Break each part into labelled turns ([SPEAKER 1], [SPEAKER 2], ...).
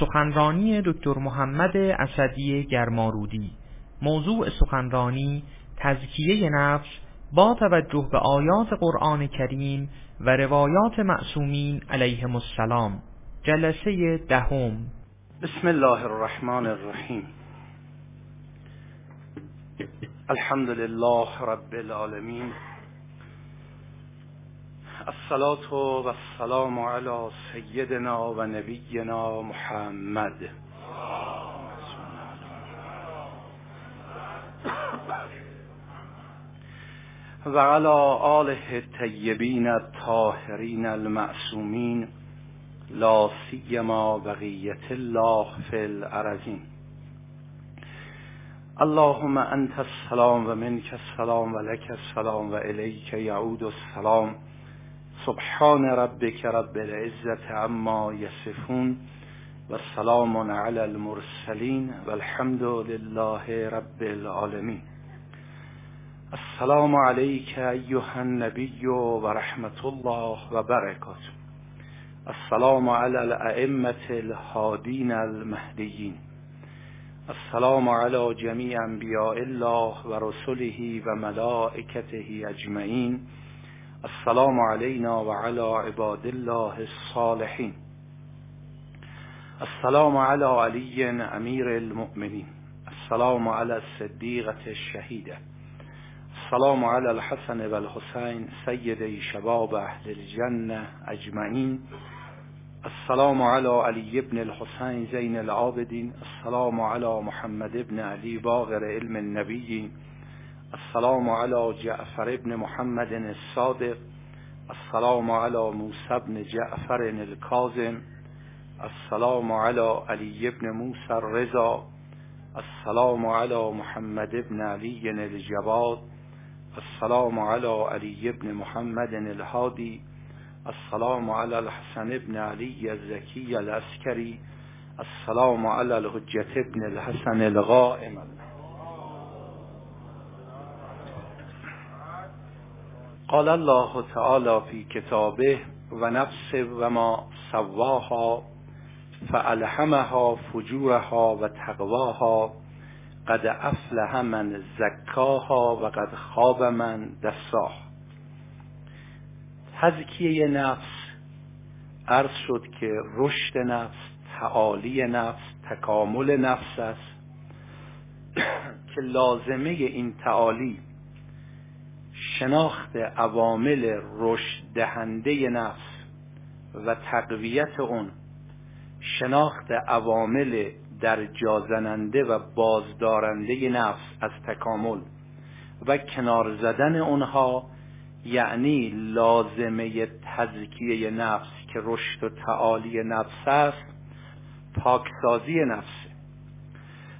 [SPEAKER 1] سخنرانی دکتر محمد اسدی گرمارودی. موضوع سخنرانی تزکیه نفس با توجه به آیات قرآن کریم و روایات معصومین علیهم السلام. جلسه دهم.
[SPEAKER 2] بسم الله الرحمن الرحیم. الحمد لله رب العالمین. الصلاة و السلام علی سیدنا و نبینا محمد. و علی آله الطیبین الطاهرین المعصومین لا سیما بقیت الله فی الارضین. اللهم انت السلام و منک السلام و لک السلام و الیک یعود السلام. سبحان ربك رب العزة عما يصفون والسلام على المرسلين والحمد لله رب العالمين. السلام عليك أيها النبي ورحمة الله وبركاته. السلام على الأئمة الهادين المهديين. السلام على جميع أنبياء الله ورسله وملائكته أجمعين. السلام علينا وعلى عباد الله الصالحين. السلام على علي أمير المؤمنين. السلام على الصديقة الشهيدة. السلام على الحسن والحسين سيدي شباب أهل الجنة أجمعين. السلام على علي بن الحسين زين العابدين. السلام على محمد بن علي باغر علم النبيين. السلام على جعفر بن محمد الصادق. السلام على موسى بن جعفر الكاظم السلام على علي بن موسى الرضا. السلام على محمد بن علي الجواد السلام على علي بن محمد الهادي السلام على الحسن بن علي الزكي العسكري السلام على الحجة بن الحسن الغائم. قال الله تعالى في كتابه ونفس وما سواها فألهمها فجورها وتقواها قد افلح من زکاها و قد خواب من دساها. تزکیه نفس عرض شد که رشد نفس تعالی نفس تکامل نفس است که لازمه این تعالی شناخت عوامل رشد دهنده نفس و تقویت اون شناخت عوامل در جازننده و بازدارنده نفس از تکامل و کنار زدن اونها یعنی لازمه تزکیه نفس که رشد و تعالی نفس است پاکسازی نفس.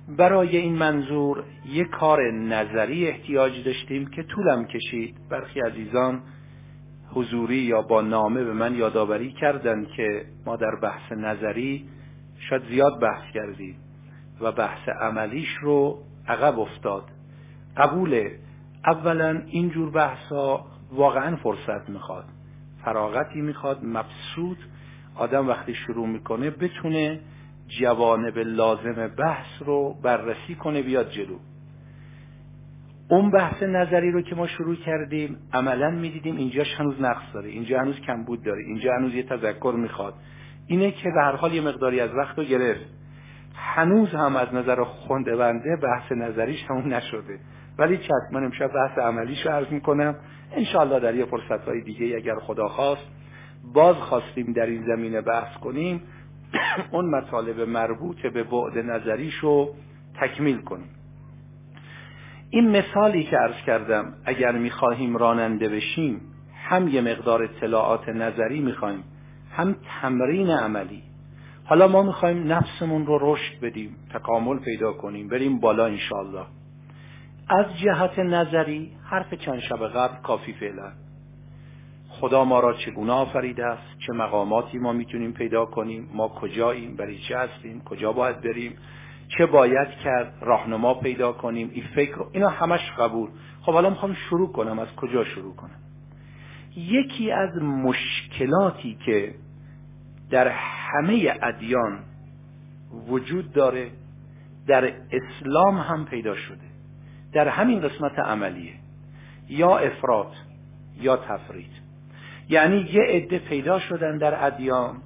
[SPEAKER 2] برای این منظور یک کار نظری احتیاج داشتیم که طولم کشید. برخی عزیزان حضوری یا با نامه به من یادآوری کردند که ما در بحث نظری شاید زیاد بحث کردیم و بحث عملیش رو عقب افتاد. قبوله اولا اینجور بحث ها واقعا فرصت می‌خواد فراغتی می‌خواد مبسوط. آدم وقتی شروع می‌کنه بتونه جوانب لازم بحث رو بررسی کنه بیاد جلو. اون بحث نظری رو که ما شروع کردیم عملا می‌دیدیم اینجاش هنوز نقص داره اینجا هنوز کمبود داره اینجا هنوز یه تذکر می‌خواد. اینه که به هر حال یه مقداری از وقت رو گرفت. هنوز هم از نظر خونده بنده بحث نظریش همون نشده. ولی چه من امشب بحث عملیش رو عرض می‌کنم. انشاءالله در یه فرصت های دیگه اگر خدا خواست باز خواستیم در این زمینه بحث کنیم. اون مطالب مربوط به بعد نظریش رو تکمیل کنیم. این مثالی که عرض کردم اگر می‌خواهیم راننده بشیم هم یه مقدار اطلاعات نظری می‌خوایم هم تمرین عملی. حالا ما می‌خوایم نفسمون رو رشد بدیم تکامل پیدا کنیم بریم بالا انشالله از جهت نظری حرف چند شب قبل کافی فعلا. خدا ما را چگونه آفریده است چه مقاماتی ما می‌تونیم پیدا کنیم ما کجاییم برای چه هستیم کجا باید بریم چه باید کرد راهنما پیدا کنیم این فکر اینا همش قبول. خب حالا می‌خوام شروع کنم از کجا شروع کنم؟ یکی از مشکلاتی که در همه ادیان وجود داره در اسلام هم پیدا شده در همین قسمت عملیه یا افراد یا تفرید. یعنی یه عده پیدا شدن در ادیان.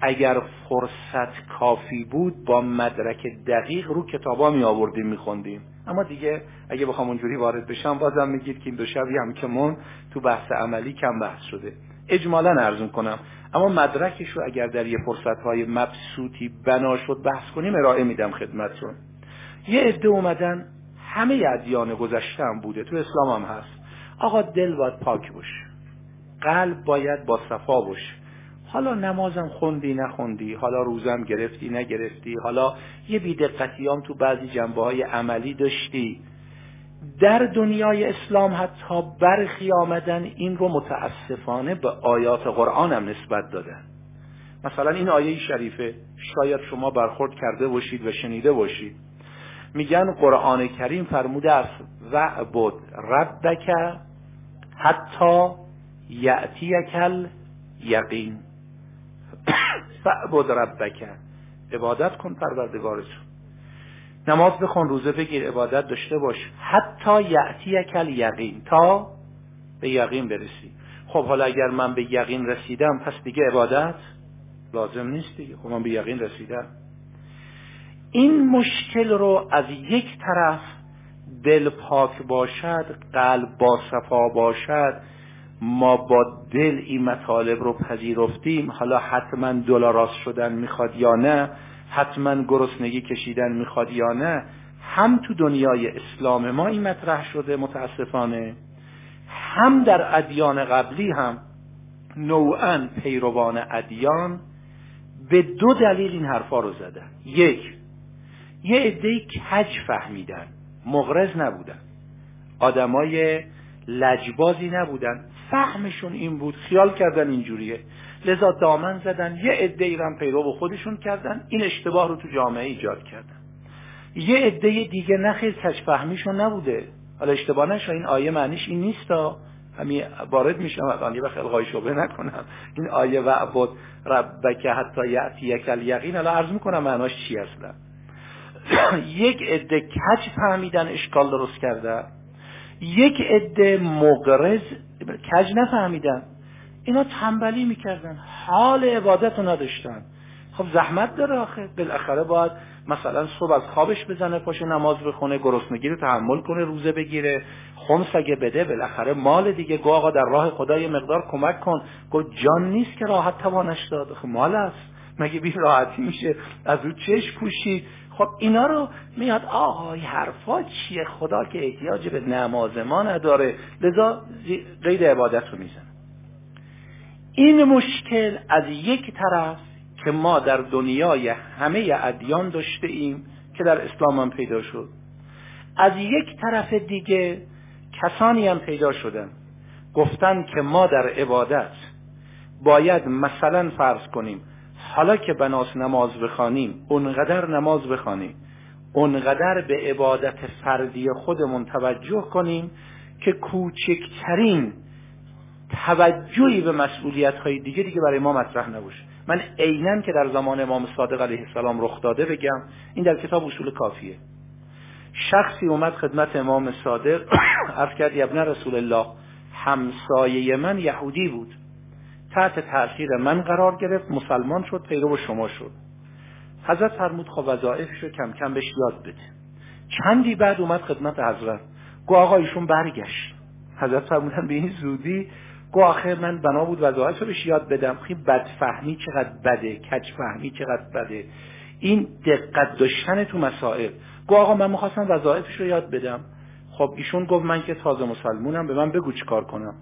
[SPEAKER 2] اگر فرصت کافی بود با مدرک دقیق رو کتابا می آوردیم می اما دیگه اگه بخوام اونجوری وارد بشم بازم میگید که این دو شبی هم که من تو بحث عملی کم بحث شده. اجمالا ارزون کنم. اما مدرکش رو اگر در یه فرصت های مبسوطی بنا شد بحث کنیم ارائه میدم خدمتتون. یه عده اومدن همه ادیان گذشته هم بوده. تو اسلام هم هست. آقا دل باید پاک باشه. قلب باید با صفا باشه. حالا نمازم خوندی نخوندی حالا روزم گرفتی نگرفتی حالا یه بیدقتیام تو بعضی جنبه های عملی داشتی. در دنیای اسلام حتی برخی آمدن این رو متاسفانه به آیات قرآن هم نسبت دادن. مثلا این آیه شریفه شاید شما برخورد کرده باشید و شنیده باشید. میگن قرآن کریم فرموده است وعبد ربک حتی یعتیکل یقین. فعبد ربک. عبادت کن پروردگارتون نماز بخون روزه بگیر عبادت داشته باش. حتی یعتی کل یقین. تا به یقین برسی. خب حالا اگر من به یقین رسیدم پس دیگه عبادت لازم نیست دیگه. خب من به یقین رسیدم. این مشکل رو از یک طرف دل پاک باشد قلب با صفا باشد. ما با دل این مطالب رو پذیرفتیم. حالا حتما دلاراست شدن می‌خواد یا نه؟ حتما گرسنگی کشیدن می‌خواد یا نه؟ هم تو دنیای اسلام ما این مطرح شده متاسفانه. هم در ادیان قبلی هم نوعا پیروان ادیان به دو دلیل این حرفا رو زدن. یک یه عده کج فهمیدن. مغرز نبودن. آدمای لجبازی نبودن. فهمشون این بود خیال کردن اینجوریه. لذا دامن زدن یه عده ایران پیرو خودشون کردن این اشتباه رو تو جامعه ایجاد کردن. یه عده دیگه نخیر فهمیشون نبوده. حالا اشتباه نشو این آیه معنیش این نیست همین وارد میشم الان یه وقت الغای شبه نکنم. این آیه و عبد ربک حتی یعتی یکل یقین الان عرض می‌کنم معناش چی اصلا؟ یک عده کج فهمیدن اشکال درست کرده. یک عده مغرز کج نفهمیدن. اینا تنبلی می‌کردن. حال عبادت رو نداشتن. خب زحمت داره آخه. بالاخره باید مثلا صبح از خوابش بزنه پاش نماز بخونه گرسنگی رو تحمل کنه روزه بگیره خمس اگه بده بالاخره مال دیگه. گو آقا در راه خدا یه مقدار کمک کن. گو جان نیست که راحت توانش داد. خب مال است. مگه بی راحتی میشه؟ از او چش پوشید. خب اینا رو میاد آقای حرفا چیه؟ خدا که احتیاج به نماز ما نداره. لذا قید عبادت رو میزن این مشکل از یک طرف که ما در دنیای همه ادیان داشته ایم که در اسلام هم پیدا شد. از یک طرف دیگه کسانی هم پیدا شدن. گفتن که ما در عبادت باید مثلا فرض کنیم حالا که بناس نماز بخوانیم اونقدر نماز بخوانیم اونقدر به عبادت فردی خودمون توجه کنیم که کوچکترین توجهی به مسئولیت های دیگه دیگه برای ما مطرح نباشه. من عینا که در زمان امام صادق علیه السلام رخ داده بگم این در کتاب اصول کافیه. شخصی اومد خدمت امام صادق عرض کرد ابن رسول الله همسایه من یهودی بود. تحت تاثیر من قرار گرفت مسلمان شد پیرو شما شد. حضرت فرمود خب وظایفش رو کم کم بهش یاد بده. چندی بعد اومد خدمت حضرت. گو آقا ایشون برگشت. حضرت فرمودن به این زودی گو آخر من بنا بود وظایف رو بهش یاد بدم. خیلی بدفهمی چقدر بده کج فهمی چقدر بده. این دقت داشتن تو مسائل. گو آقا من می‌خواستم وظایفش رو یاد بدم. خب ایشون گفت من که تازه مسلمونم به من بگو چیکار کنم.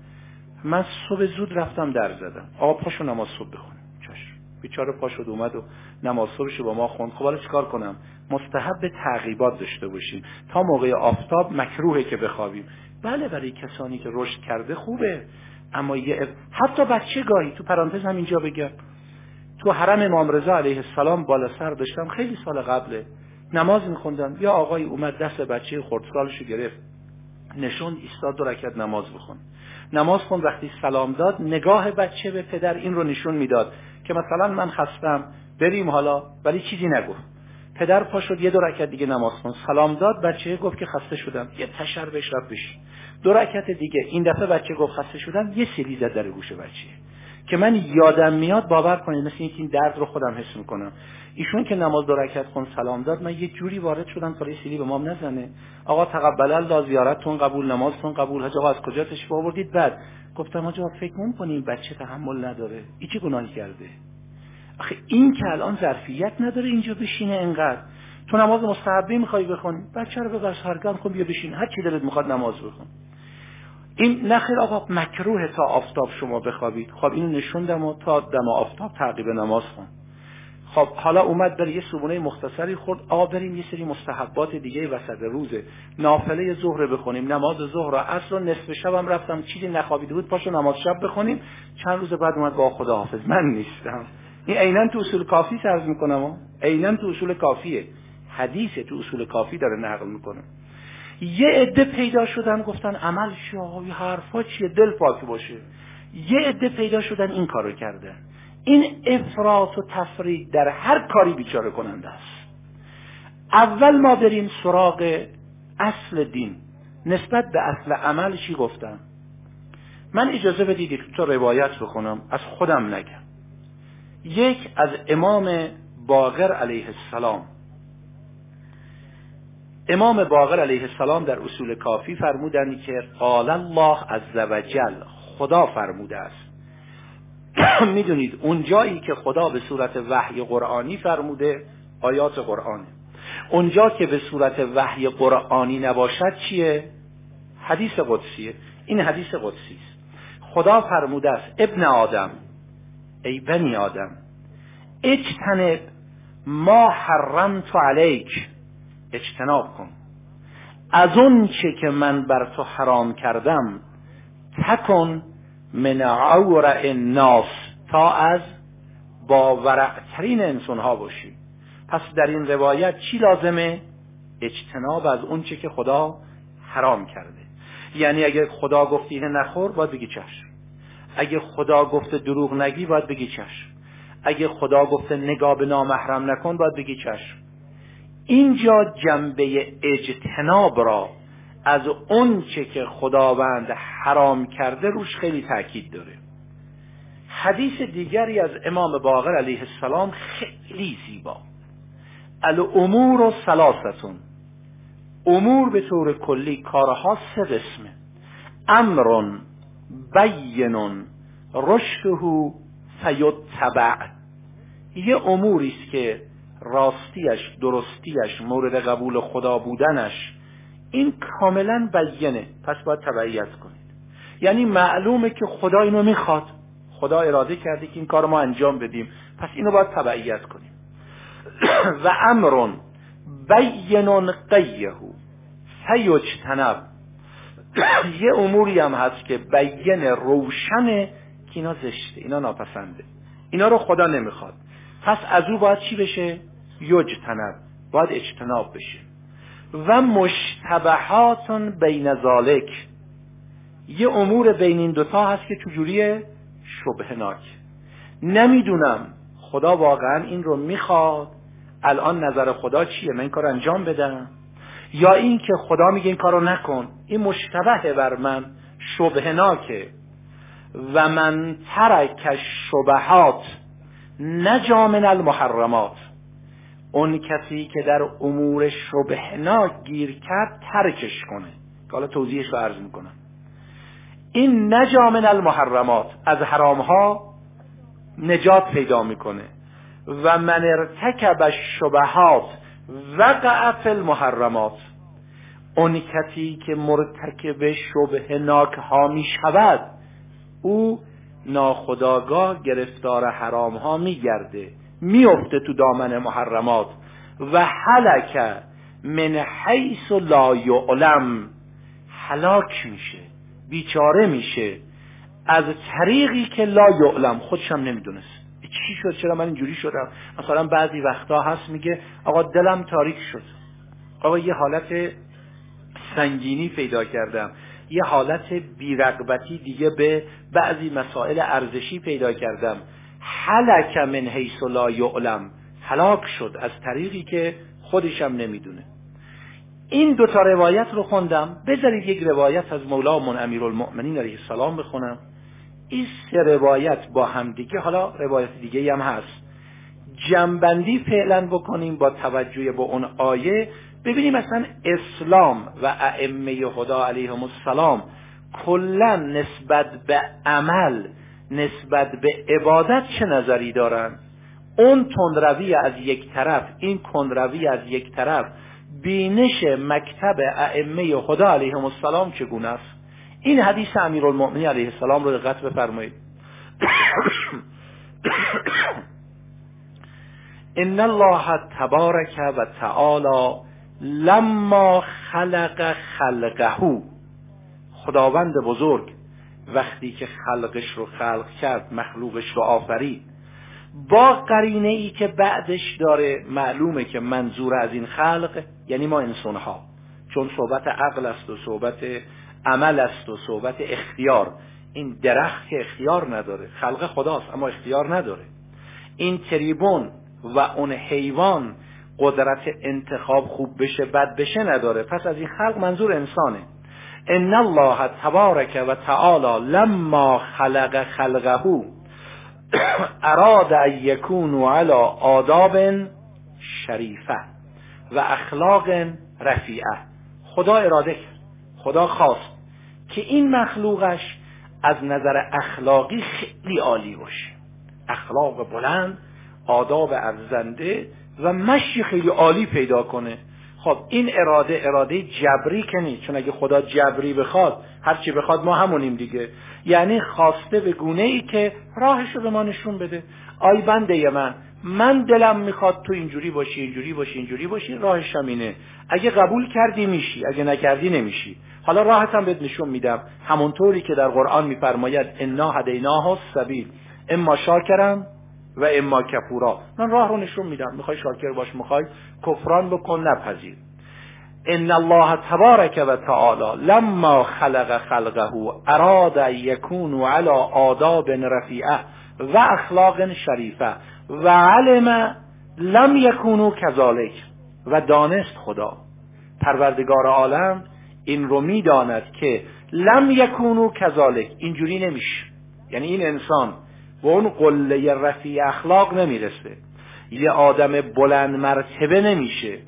[SPEAKER 2] من صبح زود رفتم در زدم. آقا پاشو نماز صبح بخون چشم. بیچاره پاشد اومد و نماز صبحش با ما خوند. خب حالا چیکار کنم؟ مستحب تعقیبات داشته باشیم. تا موقع آفتاب مکروهه که بخوابیم. بله برای کسانی که رشد کرده خوبه. اما یه حتی بچه گاهی تو پرانتز هم اینجا بگم. تو حرم امام رضا علیه السلام بالا سر داشتم. خیلی سال قبله. نماز میخوندم. یا آقای اومد دست بچه خردسالشو گرفت. نشون ایستاد دو رکعت نماز بخون. نماز خون وقتی سلام داد نگاه بچه به پدر این رو نشون می‌داد که مثلا من خستم بریم حالا ولی چیزی نگفت پدر پا شد یه دو رکعت دیگه نماز خون. سلام داد بچه گفت که خسته شدم. یه تشر بهش رفت بشین دو رکعت دیگه. این دفعه بچه گفت خسته شدم. یه سیلی زد در گوش بچه. که من یادم میاد باور کنید مثل اینکه این درد رو خودم حس می‌کنم. ایشون که نماز دو رکعت خون سلام داد من یه جوری وارد شدم تا سیلی به مام نزنه. آقا تقبل الله زیارتتون قبول نمازتون قبول. حاج آقا از کجا تشریف آوردید؟ بعد گفتم آقا فکر کنیم بچه تحمل نداره. این چی گناهی کرده؟ آخه این که الان ظرفیت نداره اینجا بشینه انقدر. تو نماز مستحبی می‌خوای بخونی؟ بچه رو ببر سرگرم کن بیا بشین. هر چی دلت می‌خواد نماز بخون. این نخیر آقا مکروه تا آفتاب شما بخوابید. خب اینو نشوندم و تا دم آفتاب تعقیب نماز خون. خب حالا اومد بر یه صبونه مختصری خورد. آقا بریم یه سری مستحبات دیگه وسط روزه نافله ظهر بخونیم. نماز ظهر و عصر و نصف شبم رفتم. چیزی نخوابیده بود پاشو نماز شب بخونیم. چند روز بعد اومد با خدا حافظ. من نیستم. این عینا تو اصول کافی سرز می‌کنم عینا تو اصول کافیه. حدیث تو اصول کافی داره نقل می‌کنه. یه عده پیدا شدن گفتن عمل شاهی حرفا چیه؟ دل پاک باشه. یه عده پیدا شدن این کارو کردن این افراط و تفرید در هر کاری بیچاره کننده است. اول ما بریم سراغ اصل دین. نسبت به اصل عمل چی گفتم؟ من اجازه بدید تو روایت بخونم از خودم نگم. یک از امام باقر علیه السلام. امام باقر علیه السلام در اصول کافی فرمودند که قال الله عز وجل خدا فرموده است. می‌دونید اون جایی که خدا به صورت وحی قرآنی فرموده آیات قرآنه اونجا که به صورت وحی قرآنی نباشد چیه؟ حدیث قدسیه. این حدیث قدسی است. خدا فرموده است ابن آدم ای بنی آدم اجتنب ما حرمت علیک. اجتناب کن. از اون چه که من بر تو حرام کردم تکن من عورع الناس تا از باورعترین انسان ها باشی. پس در این روایت چی لازمه؟ اجتناب از اون چه که خدا حرام کرده. یعنی اگه خدا گفت اینه نخور باید بگی چشم. اگه خدا گفت دروغ نگی باید بگی چشم. اگه خدا گفته نگاه به نامحرم نکن باید بگی چشم. اینجا جنبه اجتناب را از اون چه که خداوند حرام کرده روش خیلی تاکید داره. حدیث دیگری از امام باقر علیه السلام خیلی زیبا. الامور و سلاستون امور به طور کلی کارها سه قسمه. امر بینون رشده فیتبع. یه اموری است که راستیش درستیش مورد قبول خدا بودنش این کاملا بیانه. پس باید تبعیت کنید. یعنی معلومه که خدا اینو می‌خواد. خدا اراده کرده که این کار ما انجام بدیم. پس اینو باید تبعیت کنیم. و امرون بینون قیهو. فیجتنب یه اموری هم هست که بین روشنه که اینا زشته اینا ناپسنده. اینا رو خدا نمی‌خواد. پس از او باید چی بشه؟ یجتنب. باید اجتناب بشه. و مشتبهات بین ذالک یه امور بین این دوتا هست که چجوریه شبهناک نمی‌دونم خدا واقعا این رو می‌خواد. الان نظر خدا چیه؟ من این کار انجام بدم. یا این که خدا میگه این کارو نکن. این مشتبه بر من. شبهناکه و من ترک شبهات. نجا من المحرمات. اون کسی که در امور شبهناک گیر کرد ترکش کنه. که حالا توضیحش رو عرض می‌کنم. این نجا من المحرمات از حرام ها نجات پیدا می‌کنه. و من ارتکب الشبهات وقع فی المحرمات. اون کسی که مرتکب شبهناک ها می شود او ناخداگاه گرفتار حرام ها میگرده. میفته تو دامن محرمات. و حلک من حیث لا یعلم. حلاک میشه بیچاره میشه. از طریقی که لا یعلم خودشم نمی‌دونست. چی شد؟ چرا من اینجوری شدم؟ مثلا بعضی وقتا هست میگه آقا دلم تاریک شد. آقا یه حالت سنگینی پیدا کردم. یه حالت بیرقبتی دیگه به بعضی مسائل ارزشی پیدا کردم. حلک من حیث لا یعلم. هلاک شد از طریقی که خودشم نمی‌دونه. این دو تا روایت رو خوندم. بذارید یک روایت از مولا من امیرالمؤمنین علیه السلام بخونم. این سه روایت با همدیگه حالا روایت دیگه هم هست. جنبندی فعلا بکنیم با توجه به اون آیه. ببینیم مثلا اسلام و ائمه خدا علیهم السلام کلا نسبت به عمل نسبت به عبادت چه نظری دارن؟ اون تندروی از یک طرف این کندروی از یک طرف بینش مکتب ائمه خدا علیهم السلام چگونه است؟ این حدیث امیرالمؤمنین علیه السلام رو دقت بفرمایید. ان الله تبارک و تعالی لما خلق خلقه. خداوند بزرگ وقتی که خلقش رو خلق کرد مخلوقش رو آفرید. با قرینه ای که بعدش داره معلومه که منظور از این خلق یعنی ما انسان ها چون صحبت عقل است و صحبت عمل است و صحبت اختیار. این درخت که اختیار نداره خلق خداست اما اختیار نداره. این تریبون و اون حیوان قدرت انتخاب خوب بشه بد بشه نداره. پس از این خلق منظور انسانه. ان الله تبارک و تعالی لما خلق خلقه اراد ان یکونوا علی آداب شریفه و اخلاق رفیعه. خدا اراده کرد. خدا خواست که این مخلوقش از نظر اخلاقی خیلی عالی باشه. اخلاق بلند آداب ارزنده و مشی خیلی عالی پیدا کنه. خب این اراده اراده جبری که نیست. چون اگه خدا جبری بخواد هرچی بخواد ما همونیم دیگه. یعنی خواسته به گونه ای که راهش رو به ما نشون بده. آی بنده من من دلم می‌خواد تو اینجوری باشی اینجوری باشی اینجوری باشی راهش هم اینه. اگه قبول کردی میشی اگه نکردی نمیشی. حالا راحت هم بهت نشون میدم. همونطوری که در قرآن میفرماید انا هدیناه السبیل. اما شاکرم و اما کفورا. من راه رو نشون میدم. می‌خوای شاکر باش می‌خوای کفران بکن نپذیر. ان الله تبارک و تعالی لما خلق خلقه اراد یکون علی آداب رفیعه و اخلاق شریفه و علم لم یکونو کذالک و دانست خدا. پروردگار عالم این رو می‌داند که لم یکونو کذالک. اینجوری نمیشه. یعنی این انسان به اون قله رفیع اخلاق نمی‌رسه. یه آدم بلند مرتبه نمیشه.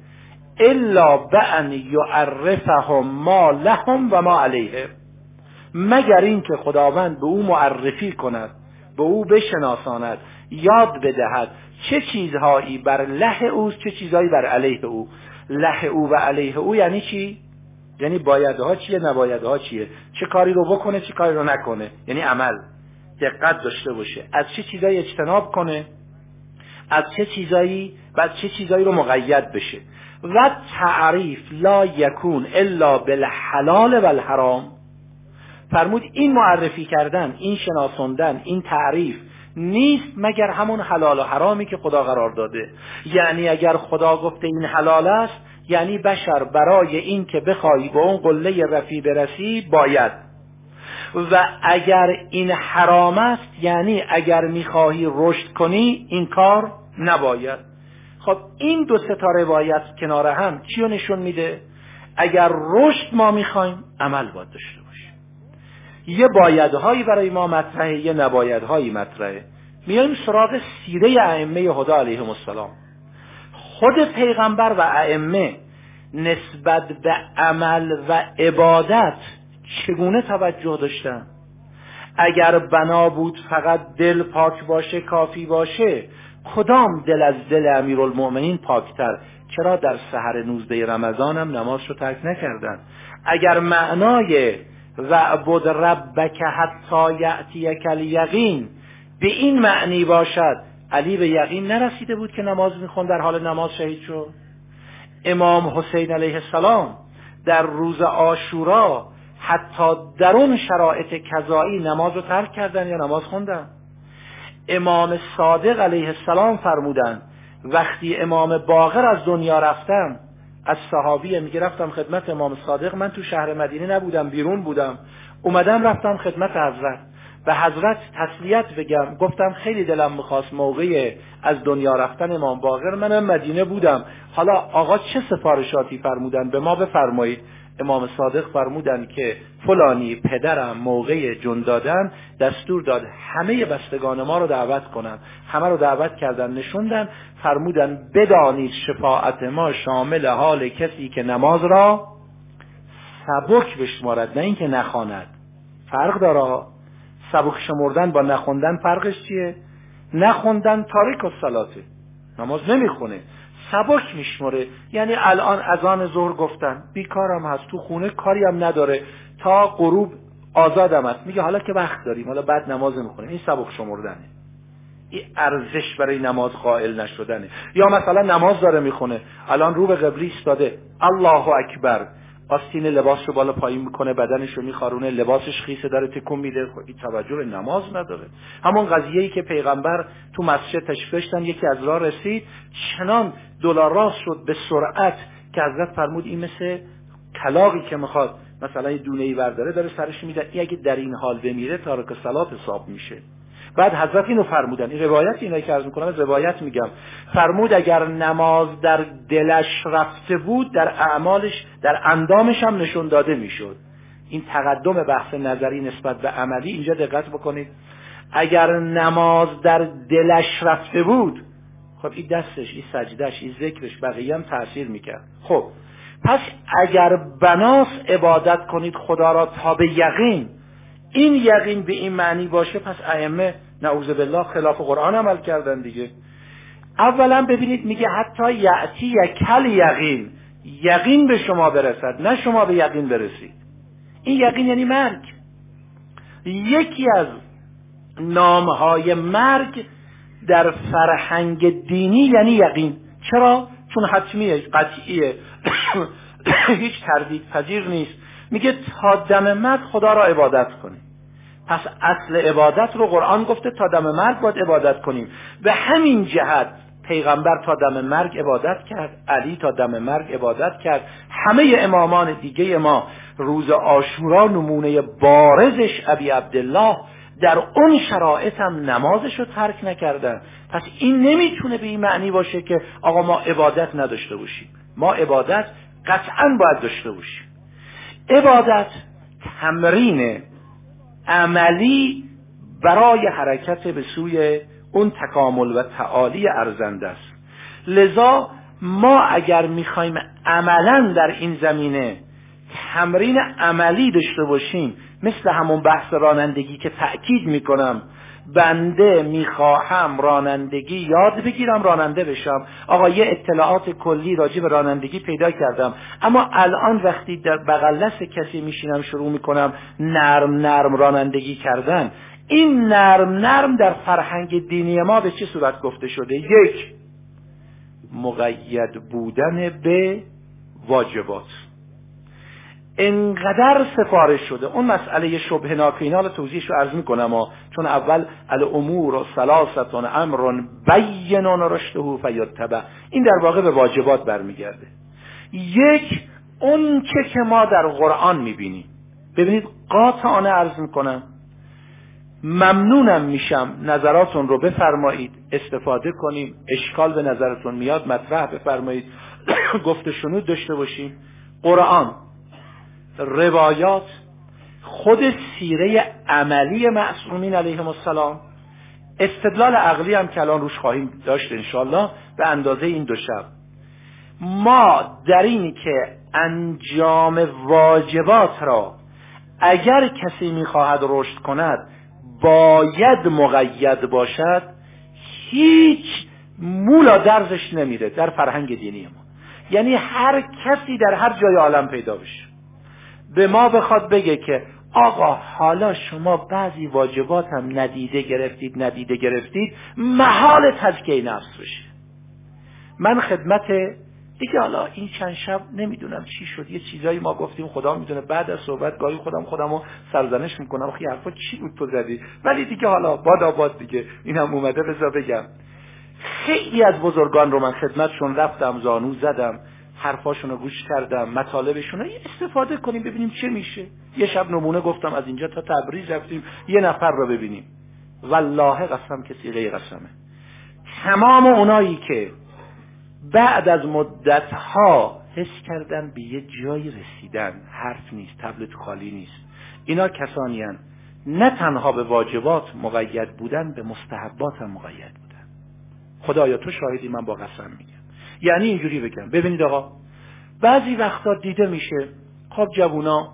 [SPEAKER 2] الا به ان یعرفهم ما لهم و ما علیه. مگر اینکه خداوند به او معرفی کند به او بشناساند یاد بدهد چه چیزهایی بر له اوست چه چیزهایی بر علیه او. له او و علیه او یعنی چی؟ یعنی بایدها چیه نبایدها چیه؟ چه کاری رو بکنه چه کاری رو نکنه؟ یعنی عمل. دقت داشته باشه. از چه چیزایی اجتناب کنه؟ از چه چیزایی و از چه چیزایی رو مقید بشه؟ و تعریف لا یکون الا بالحلال و الحرام فرمود این معرفی کردن این شناسوندن این تعریف نیست مگر همون حلال و حرامی که خدا قرار داده. یعنی اگر خدا گفته این حلال است یعنی بشر برای این که بخوای به اون قله رفی برسی باید. و اگر این حرام است یعنی اگر می‌خواهی رشد کنی این کار نباید. خب این دو تا روایت کنار هم چی نشون میده؟ اگر رشد ما می‌خوایم عمل باید داشته باشیم. یه بایدهایی برای ما مطرحه یه نبایدهایی مطرحه. میایم سراغ سیره ائمه خدا علیهم السلام. خود پیغمبر و ائمه نسبت به عمل و عبادت چگونه توجه داشتن؟ اگر بنا بود فقط دل پاک باشه کافی باشه کدام دل از دل امیرالمؤمنین پاکتر؟ چرا در سحر نوزده رمضان هم نماز رو ترک نکردن؟ اگر معنای وعبد ربک حتی یأتیک الیقین به این معنی باشد علی به یقین نرسیده بود که نماز میخون در حال نماز شهید شد؟ امام حسین علیه السلام در روز آشورا حتی در اون شرایط کذایی نماز رو ترک کردن یا نماز خوندن. امام صادق علیه السلام فرمودن وقتی امام باقر از دنیا رفتم از صحابی میگه رفتم خدمت امام صادق من تو شهر مدینه نبودم بیرون بودم. اومدم رفتم خدمت حضرت. به حضرت تسلیت بگم گفتم خیلی دلم می‌خواست موقع از دنیا رفتن امام باقر منم مدینه بودم. حالا آقا چه سفارشاتی فرمودن؟ به ما بفرمایید. امام صادق فرمودن که فلانی پدرم موقع جون دادن دستور داد همه بستگان ما رو دعوت کنن. همه رو دعوت کردن نشوندن. فرمودن بدانید شفاعت ما شامل حال کسی که نماز را سبک بشمارد نه اینکه نخواند. فرق داره؟ سبک شمردن با نخوندن فرقش چیه؟ نخوندن تاریک و سلاته نماز نمی‌خونه. سبک میشمره یعنی الان از آن ظهر گفتن. بیکارم هست. تو خونه کاری هم نداره. تا غروب آزادم است میگه حالا که وقت داریم. حالا بعد نماز می‌خونیم. این سبک شمردنه. این ارزش برای نماز قائل نشدنه. یا مثلا نماز داره می‌خونه. الان رو به قبلی ایستاده. الله اکبر. آستین لباس رو بالا پایین می‌کنه بدنش رو میخارونه لباسش خیسه داره تکون میده. خب این توجه نماز نداره. همون قضیه ای که پیغمبر تو مسجد تشریف یکی از راه رسید چنان دلار شد به سرعت که حضرت فرمود این مثل کلاقی که می‌خواد مثلا یه دونه ای برداره داره سرش میده اگه در این حال بمیره تارک سلات حساب میشه. بعد حضرت اینو فرمودن. این روایت اینایی که عرض می‌کنم روایت میگم. فرمود اگر نماز در دلش رفته بود در اعمالش در اندامش هم نشون داده می‌شد. این تقدم بحث نظری نسبت به عملی اینجا دقت بکنید. اگر نماز در دلش رفته بود خب این دستش این سجدش این ذکرش بقیه هم تاثیر می‌کرد. خب پس اگر بناس عبادت کنید خدا را تا به یقین این یقین به این معنی باشه پس ائمه نعوذ بالله خلاف قرآن عمل کردن دیگه. اولا ببینید میگه حتی یعتی کل یقین. یقین به شما برسد نه شما به یقین برسید. این یقین یعنی مرگ. یکی از نامهای مرگ در فرهنگ دینی یعنی یقین. چرا؟ چون حتمیه قطعیه. هیچ تردید پذیر نیست. میگه تا دم مرگ خدا را عبادت کنید. پس اصل عبادت رو قرآن گفته تا دم مرگ باید عبادت کنیم. به همین جهت پیغمبر تا دم مرگ عبادت کرد علی تا دم مرگ عبادت کرد. همه امامان دیگه ما روز آشورا نمونه بارزش ابی عبدالله در اون شرایط هم نمازش رو ترک نکردن. پس این نمی‌تونه به این معنی باشه که آقا ما عبادت نداشته باشیم. ما عبادت قطعا باید داشته باشیم. عبادت تمرین عملی برای حرکت به سوی اون تکامل و تعالی ارزنده است. لذا ما اگر می‌خوایم عملا در این زمینه تمرین عملی داشته باشیم مثل همون بحث رانندگی که تأکید می‌کنم بنده می‌خواهم رانندگی یاد بگیرم راننده بشم. آقا یه اطلاعات کلی راجع به رانندگی پیدا کردم. اما الان وقتی در بغلس کسی میشینم شروع می‌کنم نرم نرم رانندگی کردن. این نرم نرم در فرهنگ دینی ما به چه صورت گفته شده؟ یک مقید بودن به واجبات. انقدر سفارش شده. اون مسئله شبه ناکینا رو توضیحش رو عرض می‌کنم ها. چون اول الامور و سلاستون امر بینون رشده فیتبع. این در واقع به واجبات برمیگرده. یک اون چه که ما در قرآن می‌بینیم. ببینید قاطعانه عرض می‌کنم. ممنونم میشم نظراتون رو بفرمایید استفاده کنیم. اشکال به نظرتون میاد مطرح بفرمایید. گفت شنود داشته باشیم. قرآن. روایات خود سیره عملی معصومین علیهم السلام. استدلال عقلی هم که الان روش خواهیم داشت انشالله به اندازه این دو شب. ما در این که انجام واجبات را اگر کسی می‌خواهد رشد کند باید مقید باشد هیچ مولا درزش نمیره در فرهنگ دینی ما. یعنی هر کسی در هر جای عالم پیدا بشه. به ما بخواد بگه که آقا حالا شما بعضی واجبات هم ندیده گرفتید ندیده گرفتید محال تزکیه نفس بشه. من خدمت دیگه حالا این چند شب نمی‌دونم چی شد. یه چیزایی ما گفتیم خدا می‌دونه. بعد از صحبت گاهی خودم خودمو سرزنش می‌کنم. خیلی حرفا چی بود تو زدی؟ ولی دیگه حالا باد آباد دیگه. اینم اومده بذار بگم. خیلی از بزرگان رو من خدمتشون رفتم زانو زدم. حرفاشون رو گوش کردم مطالبشون رو استفاده کنیم ببینیم چه میشه. یه شب نمونه گفتم از اینجا تا تبریز رفتیم. یه نفر رو ببینیم. والله قسم کسی غیر قسمه. تمام اونایی که بعد از مدت ها حس کردن به یه جایی رسیدن حرف نیست تبلت خالی نیست. اینا کسانی نه تنها به واجبات مقید بودن به مستحبات هم مقید بودن. خدایا تو شاهدی من با قسم میگم. یعنی اینجوری بگم. ببینید آقا بعضی وقتا دیده میشه خب جوونا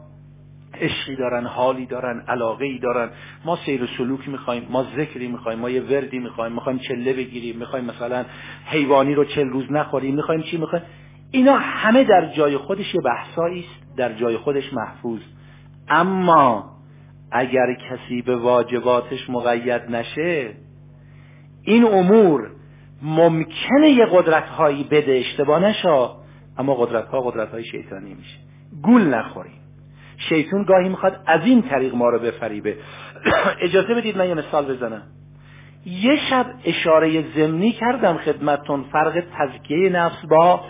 [SPEAKER 2] عشقی دارن حالی دارن علاقه ای دارن. ما سیر و سلوک می‌خوایم ما ذکری می‌خوایم ما یه وردی می‌خوایم می‌خوایم چله بگیریم می‌خوایم مثلا حیوانی رو چل روز نخوریم می‌خوایم چی می‌خوایم؟ اینا همه در جای خودش یه بحثایی است در جای خودش محفوظ. اما اگر کسی به واجباتش مقید نشه این امور ممکنه یه قدرت هایی بده اشتباه نشا. اما قدرت ها قدرت های شیطانی میشه. گول نخوریم شیطون گاهی می‌خواد از این طریق ما رو بفریبه. اجازه بدید من یه مثال بزنم. یه شب اشاره زمینی کردم خدمتون فرق تزکیه نفس با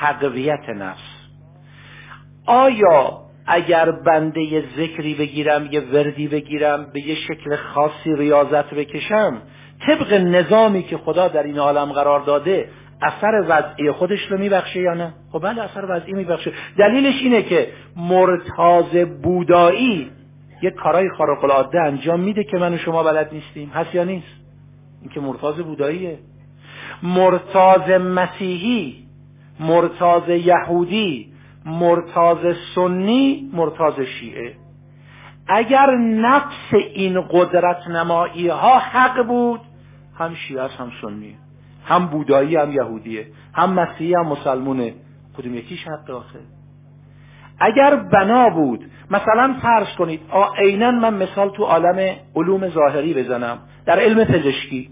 [SPEAKER 2] تقویت نفس. آیا اگر بنده ذکری بگیرم یه وردی بگیرم به یه شکل خاصی ریاضت بکشم طبق نظامی که خدا در این عالم قرار داده اثر وضعی خودش رو میبخشه یا نه؟ خب بله اثر وضعی میبخشه. دلیلش اینه که مرتاز بودایی یه کارای خارق العاده انجام میده که من و شما بلد نیستیم. هست یا نیست؟ این که مرتاز بوداییه. مرتاز مسیحی مرتاز یهودی مرتاز سنی مرتاز شیعه. اگر نفس این قدرت نمایی ها حق بود هم شیعه هم سنی. هم بودایی هم یهودیه. هم مسیحی هم مسلمونه. کدوم یکیش حق آخه؟ اگر بنا بود مثلا فرض کنید عینا من مثال تو عالم علوم ظاهری بزنم. در علم پزشکی.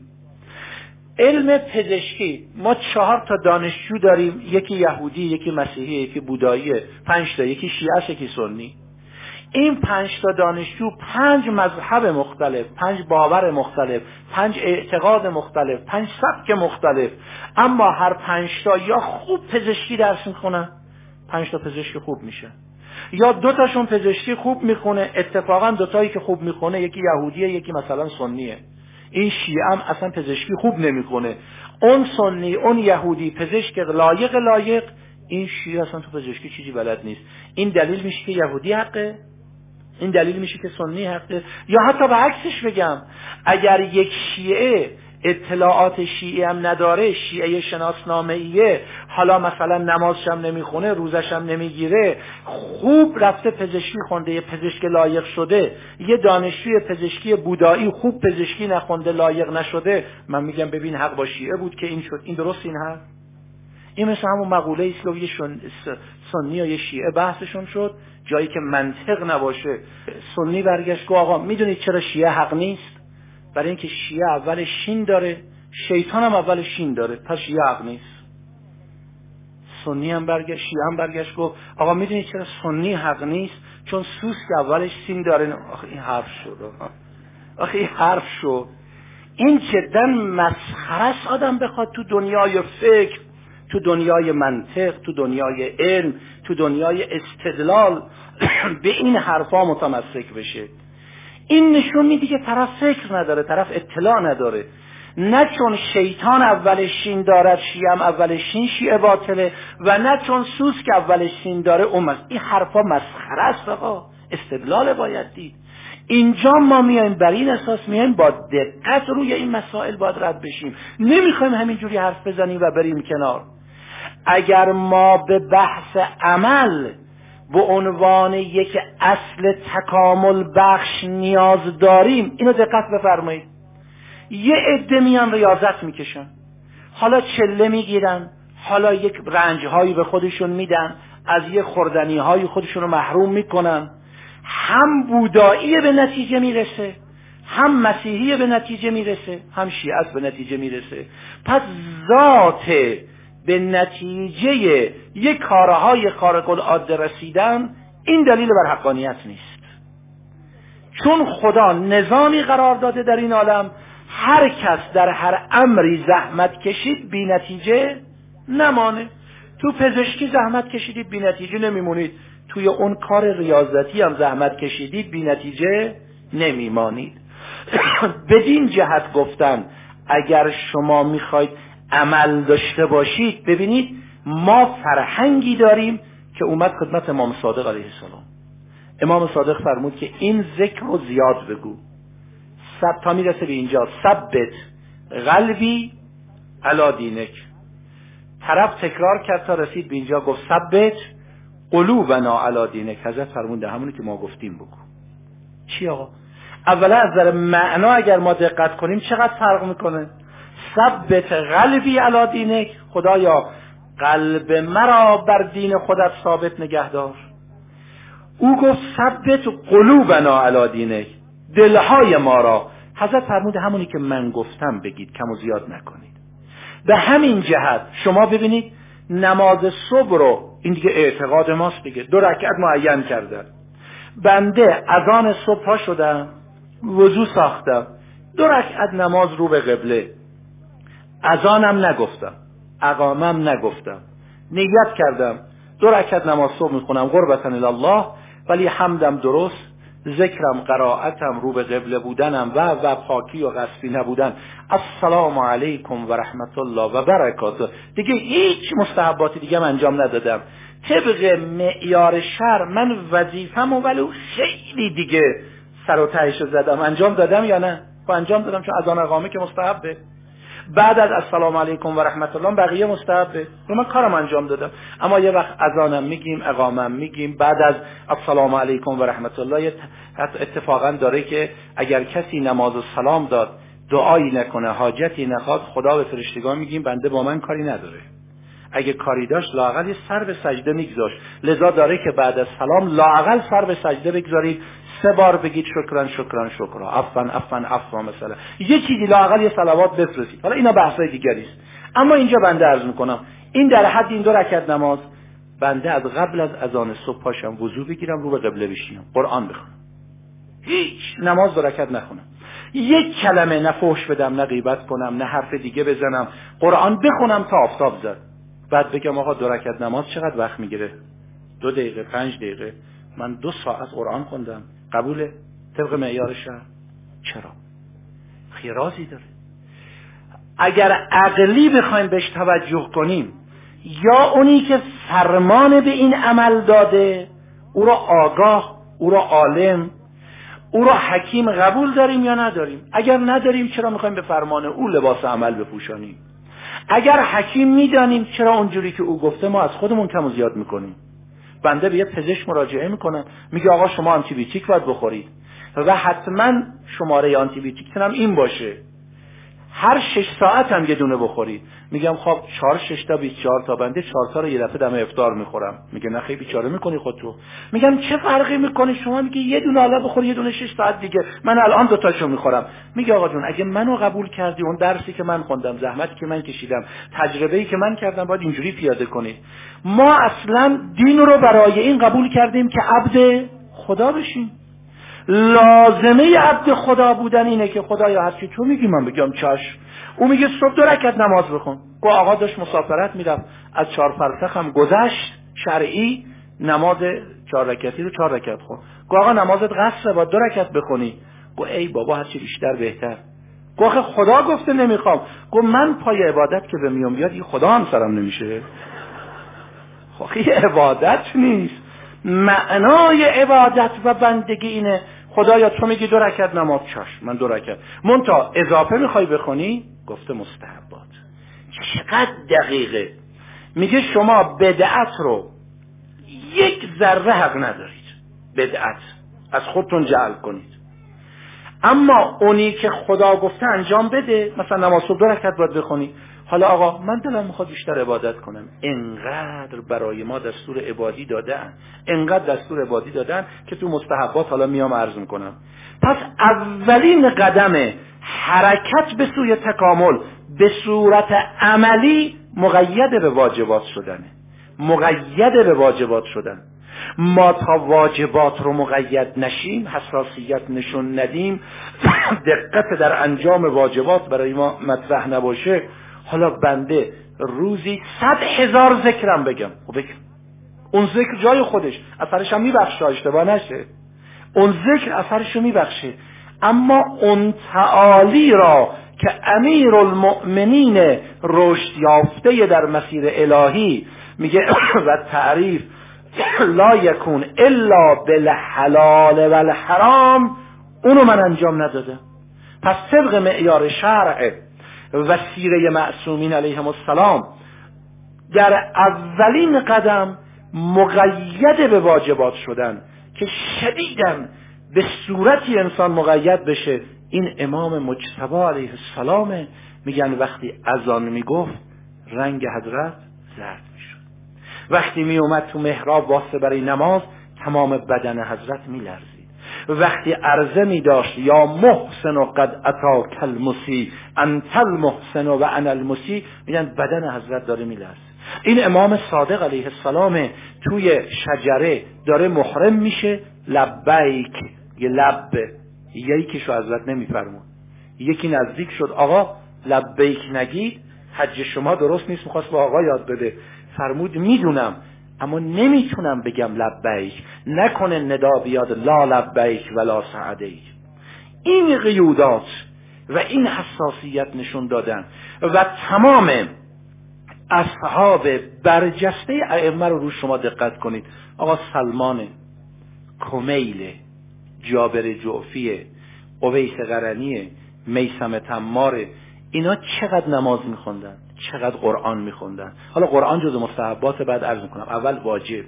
[SPEAKER 2] علم پزشکی ما چهار تا دانشجو داریم. یکی یهودی یکی مسیحی یکی بودایی پنج تا یکی شیعه یکی سنی. این پنج تا دانشجو پنج مذهب مختلف پنج باور مختلف پنج اعتقاد مختلف پنج سبک مختلف. اما هر پنج تا یا خوب پزشکی درس می‌کنن پنج تا پزشکی خوب میشه. یا دو تاشون پزشکی خوب می‌خونه اتفاقا دو تایی که خوب می‌خونه یکی یهودیه یکی مثلا سنیه. این شیعه هم اصلا پزشکی خوب نمی‌کنه اون سنی اون یهودی پزشک لایق لایق این شیعه اصلا تو پزشکی چیزی بلد نیست. این دلیل میشه که یهودی حقه. این دلیل میشه که سنی حقه یا حتی به عکسش بگم اگر یک شیعه اطلاعات شیعه هم نداره شیعه شناسنامه ایه حالا مثلا نمازش هم نمی‌خونه روزش هم نمی‌گیره خوب رفته پزشکی خونده یه پزشک لایق شده یه دانشجوی پزشکی بودایی خوب پزشکی نخونده لایق نشده من میگم ببین حق با شیعه بود که این شد. این درست این هست این مثل همون مقوله اسلوی سنی یا یه شیعه بحثشون شد. جایی که منطق نباشه. سنی برگشت گو آقا می‌دونید چرا شیعه حق نیست؟ برای اینکه شیعه اول شین داره شیطان هم اول شین داره پس شیعه حق نیست. سنی هم برگشت شیعه هم برگشت گفت آقا می‌دونید چرا سنی حق نیست؟ چون سوس که اولش سین داره. آخه این حرف شد آخه این حرف شد. این جدا مسخره آدم بخواد تو دنیای فکر. تو دنیای منطق تو دنیای علم تو دنیای استدلال به این حرفا متمسک بشه. این نشون میده که طرف فکر نداره طرف اطلاع نداره. نه چون شیطان اول شین دارد شیعه اول شین شیعه باطله. و نه چون سوس که اول شین داره اون این حرفا مسخره است آقا. استدلال باید دید. اینجا ما میایم بر این اساس میایم با دقت روی این مسائل باید رد بشیم. نمی‌خوایم همینجوری حرف بزنیم و بریم کنار. اگر ما به بحث عمل به عنوان یک اصل تکامل بخش نیاز داریم اینو دقت بفرمایید. یه عده میان ریاضت می‌کشن. حالا چله می‌گیرن حالا یک رنجهایی به خودشون میدن از یه خوردنی های خودشون رو محروم می‌کنن. هم بودایی به نتیجه می‌رسه هم مسیحی به نتیجه می‌رسه هم شیعت به نتیجه می‌رسه. پس ذات به نتیجه یک کارهای خارق العاده رسیدن این دلیل بر حقانیت نیست. چون خدا نظامی قرار داده در این عالم هر کس در هر امری زحمت کشید بی نتیجه نمانه. تو پزشکی زحمت کشیدید بی نتیجه نمیمونید. توی اون کار ریاضتی هم زحمت کشیدید بی نتیجه نمیمانید. بدین جهت گفتن اگر شما می‌خواید عمل داشته باشید ببینید ما فرهنگی داریم که اومد خدمت امام صادق علیه السلام. امام صادق فرمود که این ذکر رو زیاد بگو. سب تا می‌رسه به اینجا. ثبت قلبی علا دینک. طرف تکرار کرد تا رسید به اینجا گفت ثبت قلوبنا علا دینک. حضرت فرمونده همونی که ما گفتیم بگو. چی آقا؟ اولا از نظر معنا اگر ما دقت کنیم چقدر فرق می‌کنه؟ ثبت قلبی علا دینک خدایا قلب مرا بر دین خودت ثابت نگهدار. او گفت ثبت قلوبنا علا دینک دلهای ما را. حضرت فرمود همونی که من گفتم بگید کم و زیاد نکنید. به همین جهت شما ببینید نماز صبح رو این دیگه اعتقاد ماست دیگه. دو رکعت معین کردن. بنده از آن صبح ها شدم وضو ساختم. دو رکعت نماز رو به قبله. از آنم نگفتم اقامم نگفتم. نیت کردم. دو رکعت نماز صبح می‌خونم قربتن الله ولی حمدم درست ذکرم قرائتم رو به قبله بودنم و و پاکی و غصبی نبودن. السلام علیکم و رحمت الله و برکاته. دیگه هیچ مستحباتی دیگه من انجام ندادم. طبق معیار شر من وظیفم و ولی خیلی دیگه سر و تهش زدم. انجام دادم یا نه؟ خب انجام دادم چون از آن اقامه که مستحبه. بعد از السلام علیکم و رحمت الله بقیه مستحبه رو من کارم انجام دادم. اما یه وقت اذانم میگیم اقامم میگیم بعد از السلام علیکم و رحمت الله اتفاقا داره که اگر کسی نماز و سلام داد دعایی نکنه حاجتی نخواد خدا به فرشتگان میگیم بنده با من کاری نداره. اگه کاری داشت لاقل سر به سجده میگذاشت. لذا داره که بعد از سلام لاقل سر به سجده بگذارید. سه بار بگید شکران شکران شکرا افن افن افن مثلا. یه چیزی لاقل یه صلوات بفرستید. حالا اینا بحثای دیگری است. اما اینجا بنده عرض می‌کنم. این در حد این دو رکعت نماز بنده از قبل از اذان صبح پاشم وضو بگیرم رو به قبله بشینم. قرآن بخونم. هیچ نماز دو رکعت نخونم. یک کلمه نه فحش بدم نه غیبت کنم نه حرف دیگه بزنم. قرآن بخونم تا آفتاب زد. بعد بگم آقا دو رکعت نماز چقدر وقت می‌گیره؟ دو دقیقه پنج دقیقه. من دو ساعت قرآن خوندم. قبوله طبق معیار شهر چرا؟ خیرازی داره. اگر عقلی بخوایم بهش توجه کنیم یا اونی که فرمان به این عمل داده او را آگاه او را عالم او را حکیم قبول داریم یا نداریم؟ اگر نداریم چرا می‌خوایم به فرمان او لباس عمل بپوشانیم؟ اگر حکیم می‌دانیم چرا اونجوری که او گفته ما از خودمون کم و زیاد می‌کنیم؟ بنده به یه پزشک مراجعه می‌کنم میگه آقا شما آنتی بیوتیک باید بخورید. و حتما شماره آنتی بیوتیکتون این باشه. هر شش ساعت هم یه دونه بخورید میگم خب چهار شش تا بیست چهار تا بنده چهار تا رو یه دفعه دم افطار می‌خورم. میگه نه خیلی بیچاره می‌کنی خودتو. میگم چه فرقی می‌کنی شما میگه یه دونه حالا بخور یه دونه شش ساعت دیگه. من الان دو تاشو می‌خورم. میگه آقا جون اگه منو قبول کردی اون درسی که من خوندم زحمتی که من کشیدم تجربه ای که من کردم باید اینجوری پیاده کنید ما اصلا دین رو برای این قبول کردیم که عبد خدا بشیم. لازمه عبد خدا بودن اینه که خدایا هرچی تو میگی من بگم چشم او میگه صبح دو رکت نماز بخون. گو آقا داشت مسافرت می‌رفت. از چهار فرسخ هم گذشت. شرعی نماز چهار رکتی رو چهار رکت خون. گو آقا نمازت قصره با دو رکت بخونی. گو ای بابا هرچی بیشتر بهتر. گو آخه خدا گفته نمی‌خوام. گو من پای عبادت که به میام بیاد این خدا هم سرم نمیشه. خب عبادت نیست. معنای عبادت و بندگی اینه. خدایا تو میگی دو رکعت نماز چاش من دو رکعت. مونتا اضافه می‌خوای بخونی؟ گفته مستحبات. چقدر دقیقه. میگه شما بدعت رو یک ذره حق ندارید. بدعت. از خودتون جعل کنید. اما اونی که خدا گفته انجام بده. مثلا نماز صبح دو رکعت باید بخونی. حالا آقا من دلم می‌خواد بیشتر عبادت کنم. انقدر برای ما دستور عبادی دادن انقدر دستور عبادی دادن که تو مستحبات حالا میام عرض می‌کنم. پس اولین قدم حرکت به سوی تکامل به صورت عملی مقید به واجبات شدنه. مقید به واجبات شدن. ما تا واجبات رو مقید نشیم حساسیت نشون ندیم دقت در انجام واجبات برای ما مطرح نباشه. حالا بنده روزی صد هزار ذکرم بگم. خب اون ذکر جای خودش. اثرش هم میبخشه اشتباه نشه. اون ذکر اثرش رو میبخشه. اما اون تعالی را که امیر المؤمنین رشد یافته در مسیر الهی میگه و تعریف لا یکون الا بالحلال و الحرام اونو من انجام ندادم. پس طبق معیار شرع و سیره معصومین علیهم السلام. در اولین قدم مقید به واجبات شدن که شدیدن به صورتی انسان مقید بشه. این امام مجتبا علیه السلام میگن وقتی اذان می‌گفت رنگ حضرت زرد می‌شد. وقتی میومد تو محراب واسه برای نماز تمام بدن حضرت میلرزید. وقتی عرضه می داشت یا محسن و قد اتا کلمسی انت المحسن و انا المسی. میگن بدن حضرت داره میلرز این امام صادق علیه السلام توی شجره داره محرم میشه. لبیک. یه لب. یکی شو حضرت نمیفرمون یکی نزدیک شد آقا لبیک نگید. حج شما درست نیست می‌خواست با آقا یاد بده. فرمود می‌دونم. اما نمی‌تونم بگم لبیک. نکنه ندا بیاد لا لبیک ولا سعدیک. این قیودات و این حساسیت نشون دادن و تمام اصحاب برجسته ائمه رو رو شما دقت کنید. آقا سلمان کمیل جابر جعفیه قویس قرنیه میسم تماره اینا چقدر نماز میخوندن؟ چقدر قرآن میخوندن. حالا قرآن جز مستحبات بعد عرض می‌کنم. اول واجب.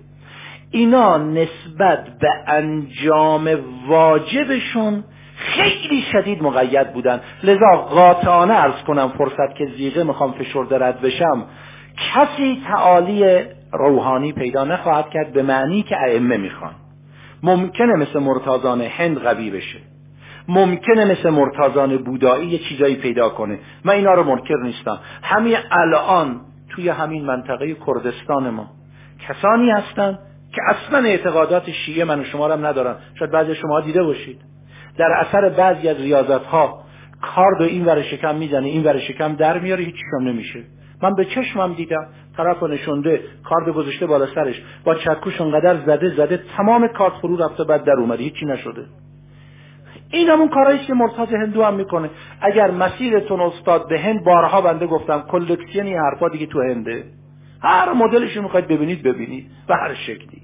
[SPEAKER 2] اینا نسبت به انجام واجبشون خیلی شدید مقید بودن. لذا قاطعانه ارز کنم فرصت که زیغه می‌خوام فشرده رد بشم. کسی تعالی روحانی پیدا نخواهد کرد به معنی که ائمه می‌خوان. ممکنه مثل مرتازان هند قوی بشه. ممکنه مثل مرتازان بودایی یه چیزایی پیدا کنه. من اینا رو منکر نیستم. همین الان توی همین منطقه کردستان ما کسانی هستن که اصلا اعتقادات شیعه من و شما هم ندارن. شاید بعضی شما دیده باشید. در اثر بعضی از ریاضت ها کارد و این ور شکم می‌زنه این ور شکم در میاره هیچ هم نمیشه. من به چشمم دیدم طرف نشونده کارد گذاشته بالا سرش با چکوش اونقدر زده زده تمام کارت فرو رفته بعد در اومده هیچی نشده. این همون کارهایی که مرتاز هندو هم می‌کنه. اگر مسیرتون استاد به هند بارها بنده گفتم کلکسیون این حرفا دیگه تو هنده. هر مدلش می‌خواید ببینید ببینید. به هر شکلی.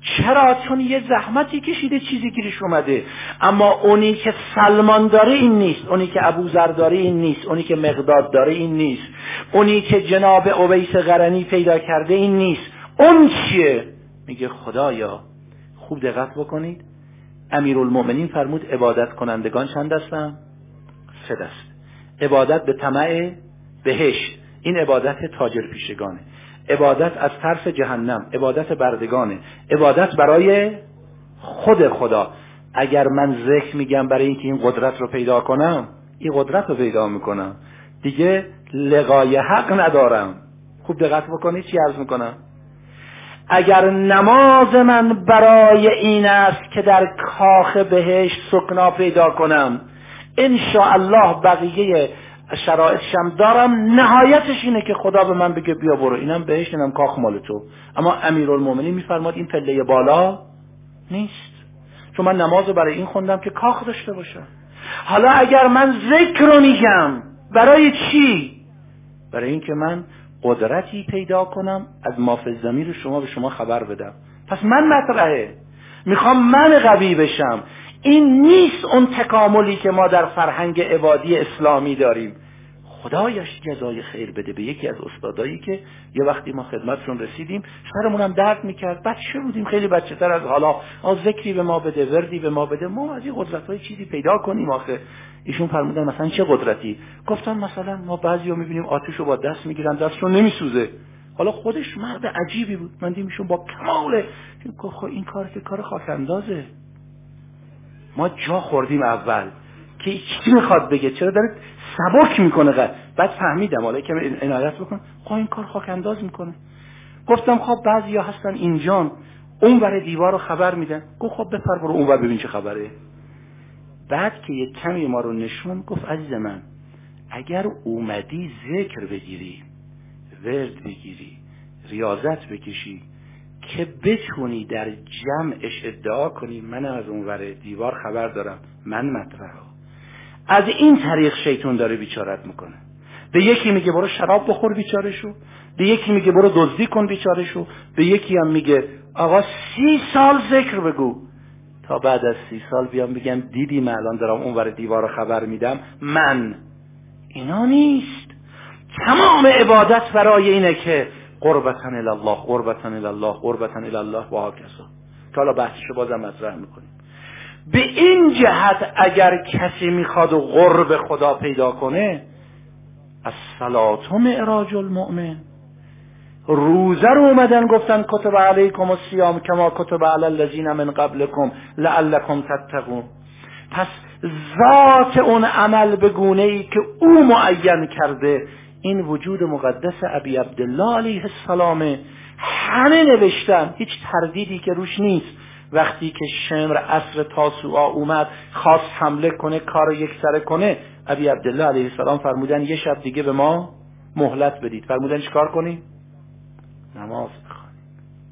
[SPEAKER 2] چرا؟ چون یه زحمتی کشیده چیزی گیرش اومده. اما اونی که سلمان داره این نیست. اونی که ابوذر داره این نیست. اونی که مقداد داره این نیست. اونی که جناب اویس قرنی پیدا کرده این نیست. اون چیه؟ میگه خدایا خوب دقت بکنید. امیرالمؤمنین فرمود عبادت کنندگان چند هستن سه دست. عبادت به طمع بهشت. این عبادت تاجر پیشگانه. عبادت از ترس جهنم. عبادت بردگانه. عبادت برای خود خدا. اگر من ذکر میگم برای اینکه این قدرت رو پیدا کنم این قدرت رو پیدا می‌کنم. دیگه لقای حق ندارم. خوب دقت بکنید چی عرض می‌کنم؟ اگر نماز من برای این است که در کاخ بهش سکنا پیدا کنم ان الله بقیه شرایطشم دارم. نهایتش اینه که خدا به من بگه بیا برو. اینم بهش اینم کاخ مال تو. اما امیرالمومنین میفرماد این پله بالا نیست. چون من نماز برای این خوندم که کاخ داشته باشم. حالا اگر من ذکر رو میگم برای چی؟ برای اینکه من قدرتی پیدا کنم از مافز زمیر شما به شما خبر بدم. پس من مطرحه. می‌خوام من قوی بشم. این نیست اون تکاملی که ما در فرهنگ عبادی اسلامی داریم. خدایش جزای خیر بده به یکی از استادایی که یه وقتی ما خدمتشون رسیدیم سرمون هم درد می‌کرد. بچه بودیم خیلی بچه تر از حالا. آ ذکری به ما بده وردی به ما بده. ما از این قدرت های چیزی پیدا کنیم آخه. ایشون فرمودن مثلا چه قدرتی؟ گفتن مثلا ما بعضی رو می‌بینیم آتش رو با دست می‌گیرن دستشون نمیسوزه. حالا خودش مرد عجیبی بود. من دیدم با کمال این کار که کار خاکندازه ما جا خوردیم اول که چی می‌خواد بگه. چرا داره سبک می‌کنه قد. بعد فهمیدم. حالا که عنایت بکن. خب این کار خاک انداز می‌کنه. گفتم خب ها هستن اینجان اون ور دیوار رو خبر میدن. گفت خب بپر برو اون ور ببین چه خبره. بعد که یه کمی ما رو نشون گفت عزیز من اگر اومدی ذکر بگیری ورد بگیری ریاضت بکشی که بتونی در جمعش ادعا کنی من از اون ور دیوار خبر دارم من مطرح از این طریق شیطون داره بیچارت می‌کنه. به یکی میگه برو شراب بخور بیچاره شو. به یکی میگه برو دزدی کن بیچاره شو. به یکی هم میگه آقا سی سال ذکر بگو. تا بعد از سی سال بیام بگم دیدی من الان دارم اونور دیوار خبر میدم. من. اینا نیست. تمام عبادت برای اینه که قربتن الله قربتن الله قربتن الله و ها کسا. که حالا بحثشو بازم مطرح می‌کنیم. به این جهت اگر کسی می‌خواد و قرب خدا پیدا کنه از صلات و معراج المؤمن. روزه رو اومدن گفتن کتب علیکم الصیام کما کتب علی الذین من قبلکم لعلکم تتقون. پس ذات اون عمل به گونه ای که او معین کرده این وجود مقدس ابی عبدالله علیه السلام. همه نوشتن هیچ تردیدی که روش نیست. وقتی که شمر اصر تاسوعا اومد خواست حمله کنه کار یک سره کنه ابی عبدالله علیه السلام فرمودن یه شب دیگه به ما مهلت بدید. فرمودن چیکار کنیم؟ نماز بخوانیم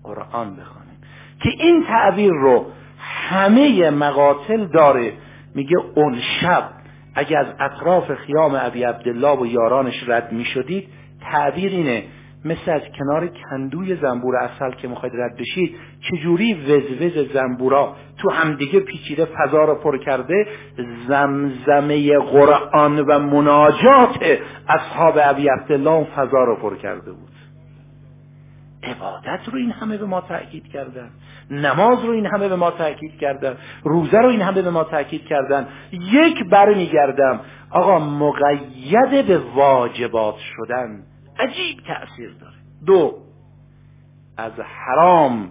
[SPEAKER 2] قرآن بخوانیم. که این تعبیر رو همه مقاتل داره میگه اون شب اگه از اطراف خیام ابی عبدالله و یارانش رد می شدید تعبیر اینه مثل از کنار کندوی زنبور اصل که می‌خواید رد بشید چجوری وزوز زنبورا تو همدیگه پیچیده فضا رو پر کرده؟ زمزمه قرآن و مناجات اصحاب ابی عبدالله فضا رو پر کرده بود. عبادت رو این همه به ما تأکید کردن نماز رو این همه به ما تأکید کردن روزه رو این همه به ما تأکید کردن. یک بر میگردم آقا مقید به واجبات شدن عجیب تأثیر داره. دو از حرام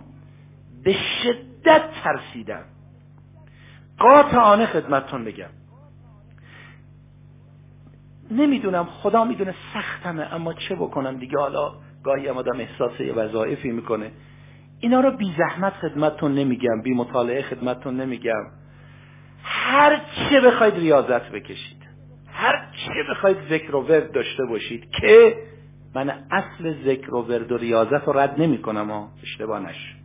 [SPEAKER 2] به شدت ترسیدن. قاطعانه خدمتتون بگم. نمی‌دونم خدا می‌دونه سختمه اما چه بکنم دیگه؟ حالا گاهی هم آدم احساس یه وظایفی می‌کنه. اینا رو بی زحمت خدمتتون نمیگم بی مطالعه خدمتتون نمیگم. هر چه بخواید ریاضت بکشید هر چه بخواید ذکر و ورد داشته باشید که من اصل ذکر و ورد و ریاضت رو رد نمی کنم اشتباه نش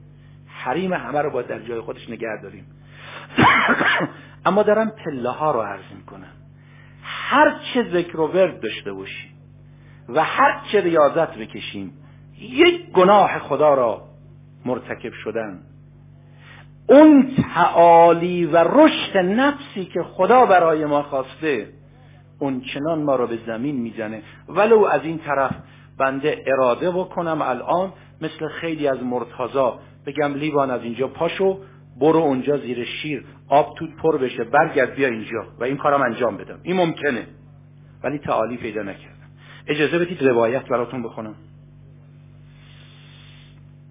[SPEAKER 2] حریم همه رو باید در جای خودش نگه داریم. اما دارم پله ها رو عرض می‌کنم. هر چه ذکر و ورد داشته باشیم و هر چه ریاضت بکشیم یک گناه خدا را مرتکب شدن. اون تعالی و رشد نفسی که خدا برای ما خواسته اون چنان ما را به زمین می‌زنه. ولو از این طرف بنده اراده بکنم الان مثل خیلی از مرتازا بگم لیوان از اینجا پاشو برو اونجا زیر شیر آب توت پر بشه برگرد بیا اینجا. و این کارم انجام بدم. این ممکنه. ولی تعالی پیدا نکردم اجازه بدید روایت براتون بخونم.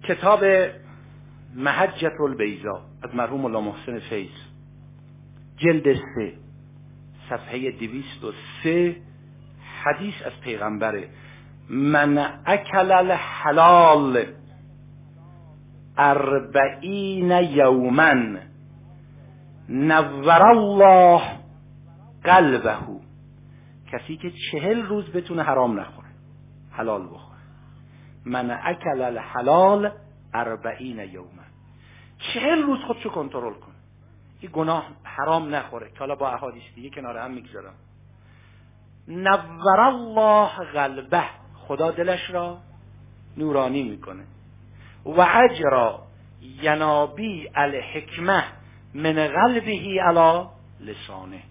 [SPEAKER 2] کتاب محجت البیزا از مرحوم الله محسن فیض. جلد سه صفحه دویست و سه حدیث از پیغمبره من اکل الحلال اربعین یومن نور الله قلبه. کسی که چهل روز بتونه حرام نخوره حلال بخوره. من اکل الحلال اربعین یومن چهل روز خودشو کنترل کن. یه گناه حرام نخوره. که حالا با احادیث دیگه کنار هم می‌گذارم. نور الله قلبه. خدا دلش را نورانی می‌کنه. و اجرا ینابی الحکمه من قلبه علی لسانه.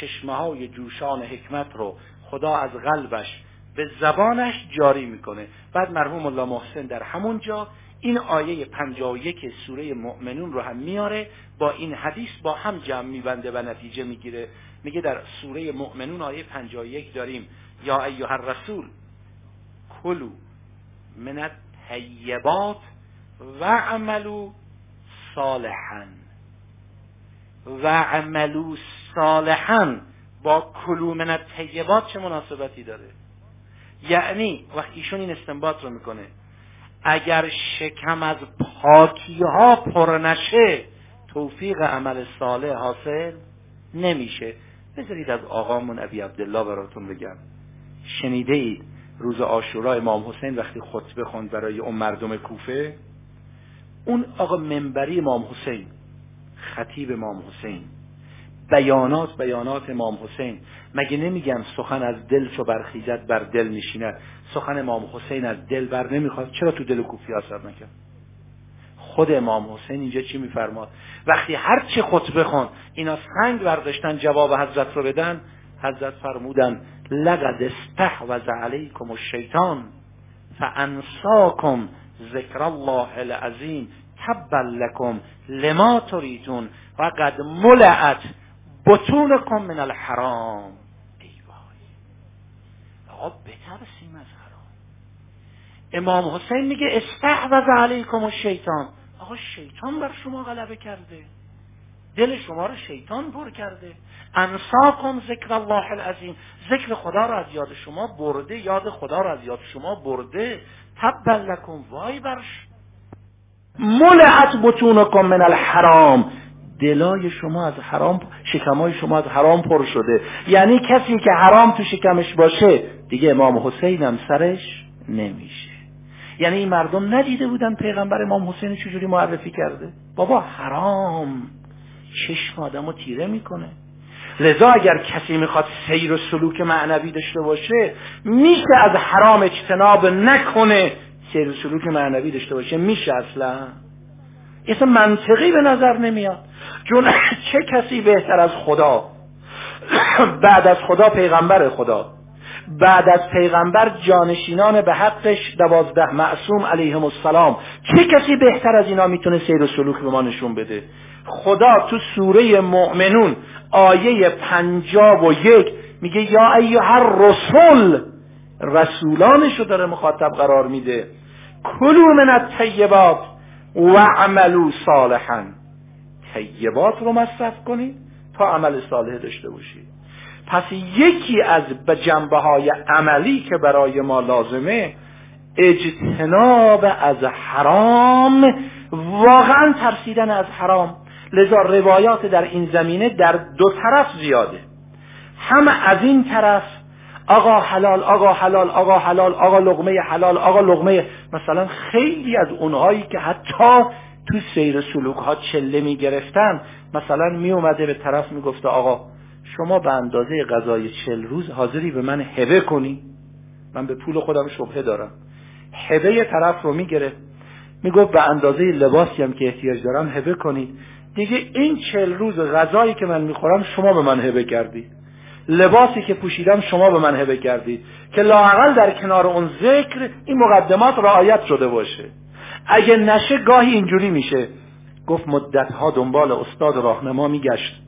[SPEAKER 2] چشمه های جوشان حکمت رو خدا از قلبش به زبانش جاری می‌کنه. بعد مرحوم الله محسن در همون جا این آیه 51 سوره مؤمنون رو هم میاره با این حدیث با هم جمع میبنده و نتیجه می‌گیره. میگه در سوره مؤمنون آیه 51 داریم یا ایها الرسول کلو من طیبات و عملو صالحا و عملو صالحا با کلو من طیبات چه مناسبتی داره؟ یعنی وقتی ایشون این استنباط رو می‌کنه. اگر شکم از پاکی ها پر نشه توفیق عمل صالح حاصل نمیشه. بذارید از آقامون ابی عبدالله براتون بگم. شنیده اید روز آشورا امام حسین وقتی خطبه خوند برای اون مردم کوفه؟ اون آقا منبری امام حسین خطیب امام حسین. بیانات بیانات امام حسین. مگه نمیگن سخن از دل چو برخیزد بر دل نشیند سخن امام حسین از دل بر نمی‌خواد. چرا تو دل کوفی اثر نکرد؟ خود امام حسین اینجا چی میفرماد؟ وقتی هر چه خطبه خون اینا سنگ برداشتن جواب حضرت رو بدن حضرت فرمودن لقد استحوذ علیکم الشیطان فانساکم ذکر الله العظیم تبا لکم لما تریدون. و قد ملعت بطونکم من الحرام. ای وای. آقا بترسیم از حرام. امام حسین میگه استحوذ علیکم الشیطان. آقا شیطان بر شما غلبه کرده. دل شما رو شیطان پر کرده. انساکم ذکر الله العظیم. ذکر خدا رو از یاد شما برده یاد خدا رو از یاد شما برده. تبا لکم وای برش. ملعت بطونکم من الحرام. دلای شما از حرام شکمای شما از حرام پر شده. یعنی کسی که حرام تو شکمش باشه دیگه امام حسین هم سرش نمیشه. یعنی این مردم ندیده بودن پیغمبر امام حسین چجوری معرفی کرده؟ بابا حرام. چشم آدم رو تیره می‌کنه. لذا اگر کسی می‌خواد سیر و سلوک معنوی داشته باشه میشه از حرام اجتناب نکنه سیر و سلوک معنوی داشته باشه. میشه اصلا. اصلا منطقی به نظر نمیاد. چون چه کسی بهتر از خدا؟ بعد از خدا پیغمبر خدا. بعد از پیغمبر جانشینان به حقش دوازده معصوم علیهم السلام. چه کسی بهتر از اینا می‌تونه سیر و سلوک به ما نشون بده؟ خدا تو سوره مؤمنون آیه پنجاب و یک میگه یا ایها رسول رسولانشو داره مخاطب قرار میده. کلو من الطیبات و عملو صالحا. طیبات رو مصرف کنید تا عمل صالح داشته باشید پس یکی از جنبه های عملی که برای ما لازمه اجتناب از حرام واقعا ترسیدن از حرام. لذا روایات در این زمینه در دو طرف زیاده. هم از این طرف آقا حلال آقا حلال آقا حلال آقا لغمه حلال آقا لغمه مثلا خیلی از اونهایی که حتی تو سیر سلوک ها چله می گرفتن مثلا می اومده به طرف می گفته آقا شما به اندازه غذای چل روز حاضری به من هبه کنی. من به پول خودم شبهه دارم. هبه طرف رو می‌گرفت می‌گفت به اندازه لباسی هم که احتیاج دارم هبه کنید دیگه این چل روز غذایی که من می‌خورم شما به من هبه کردید لباسی که پوشیدم شما به من هبه کردید که لاقل در کنار اون ذکر این مقدمات رعایت شده باشه. اگه نشه گاهی اینجوری میشه. گفت مدتها دنبال استاد راهنما میگشت.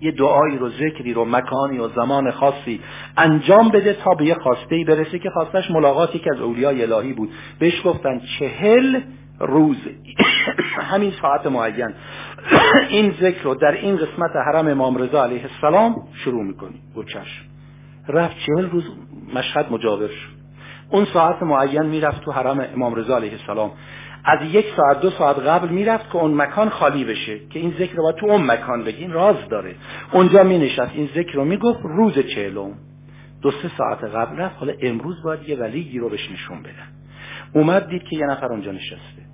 [SPEAKER 2] یه دعایی رو ذکری رو مکانی و زمان خاصی انجام بده تا به یه خواسته ای برسه که خواستش ملاقاتی که از اولیای الهی بود. بهش گفتن چهل روز. همین ساعت معین. این ذکر رو در این قسمت حرم امام رضا علیه السلام شروع می‌کنی گو چشم. رفت چهل روز مشهد مجاور اون ساعت معین می‌رفت تو حرم امام رضا علیه السلام. از یک ساعت دو ساعت قبل می‌رفت که اون مکان خالی بشه که این ذکر رو تو اون مکان بگین راز داره. اونجا می نشست این ذکر رو می‌گفت روز چهلم. دو سه ساعت قبل رفت. حالا امروز باید یه ولی رو بهش نشون بدن. اومد دید که یه نفر اونجا نشسته.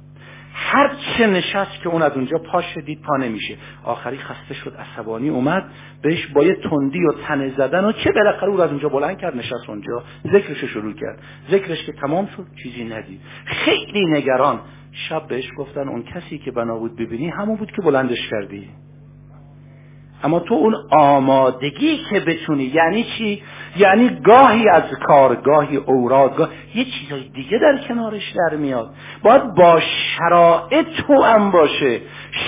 [SPEAKER 2] هر چه نشست که اون از اونجا پاش دید پا نمیشه. آخری خسته شد عصبانی اومد بهش با یه تندی و تنه زدن و چه بالاخره او از اونجا بلند کرد نشست اونجا. ذکرش شروع کرد. ذکرش که تمام شد چیزی ندید. خیلی نگران. شب بهش گفتن اون کسی که بنا بود ببینی همون بود که بلندش کردی. اما تو اون آمادگی که بتونی یعنی چی؟ یعنی گاهی از کار گاهی اوراد گاه... یه چیزای دیگه در کنارش در میاد. باید با شرایط تو هم باشه.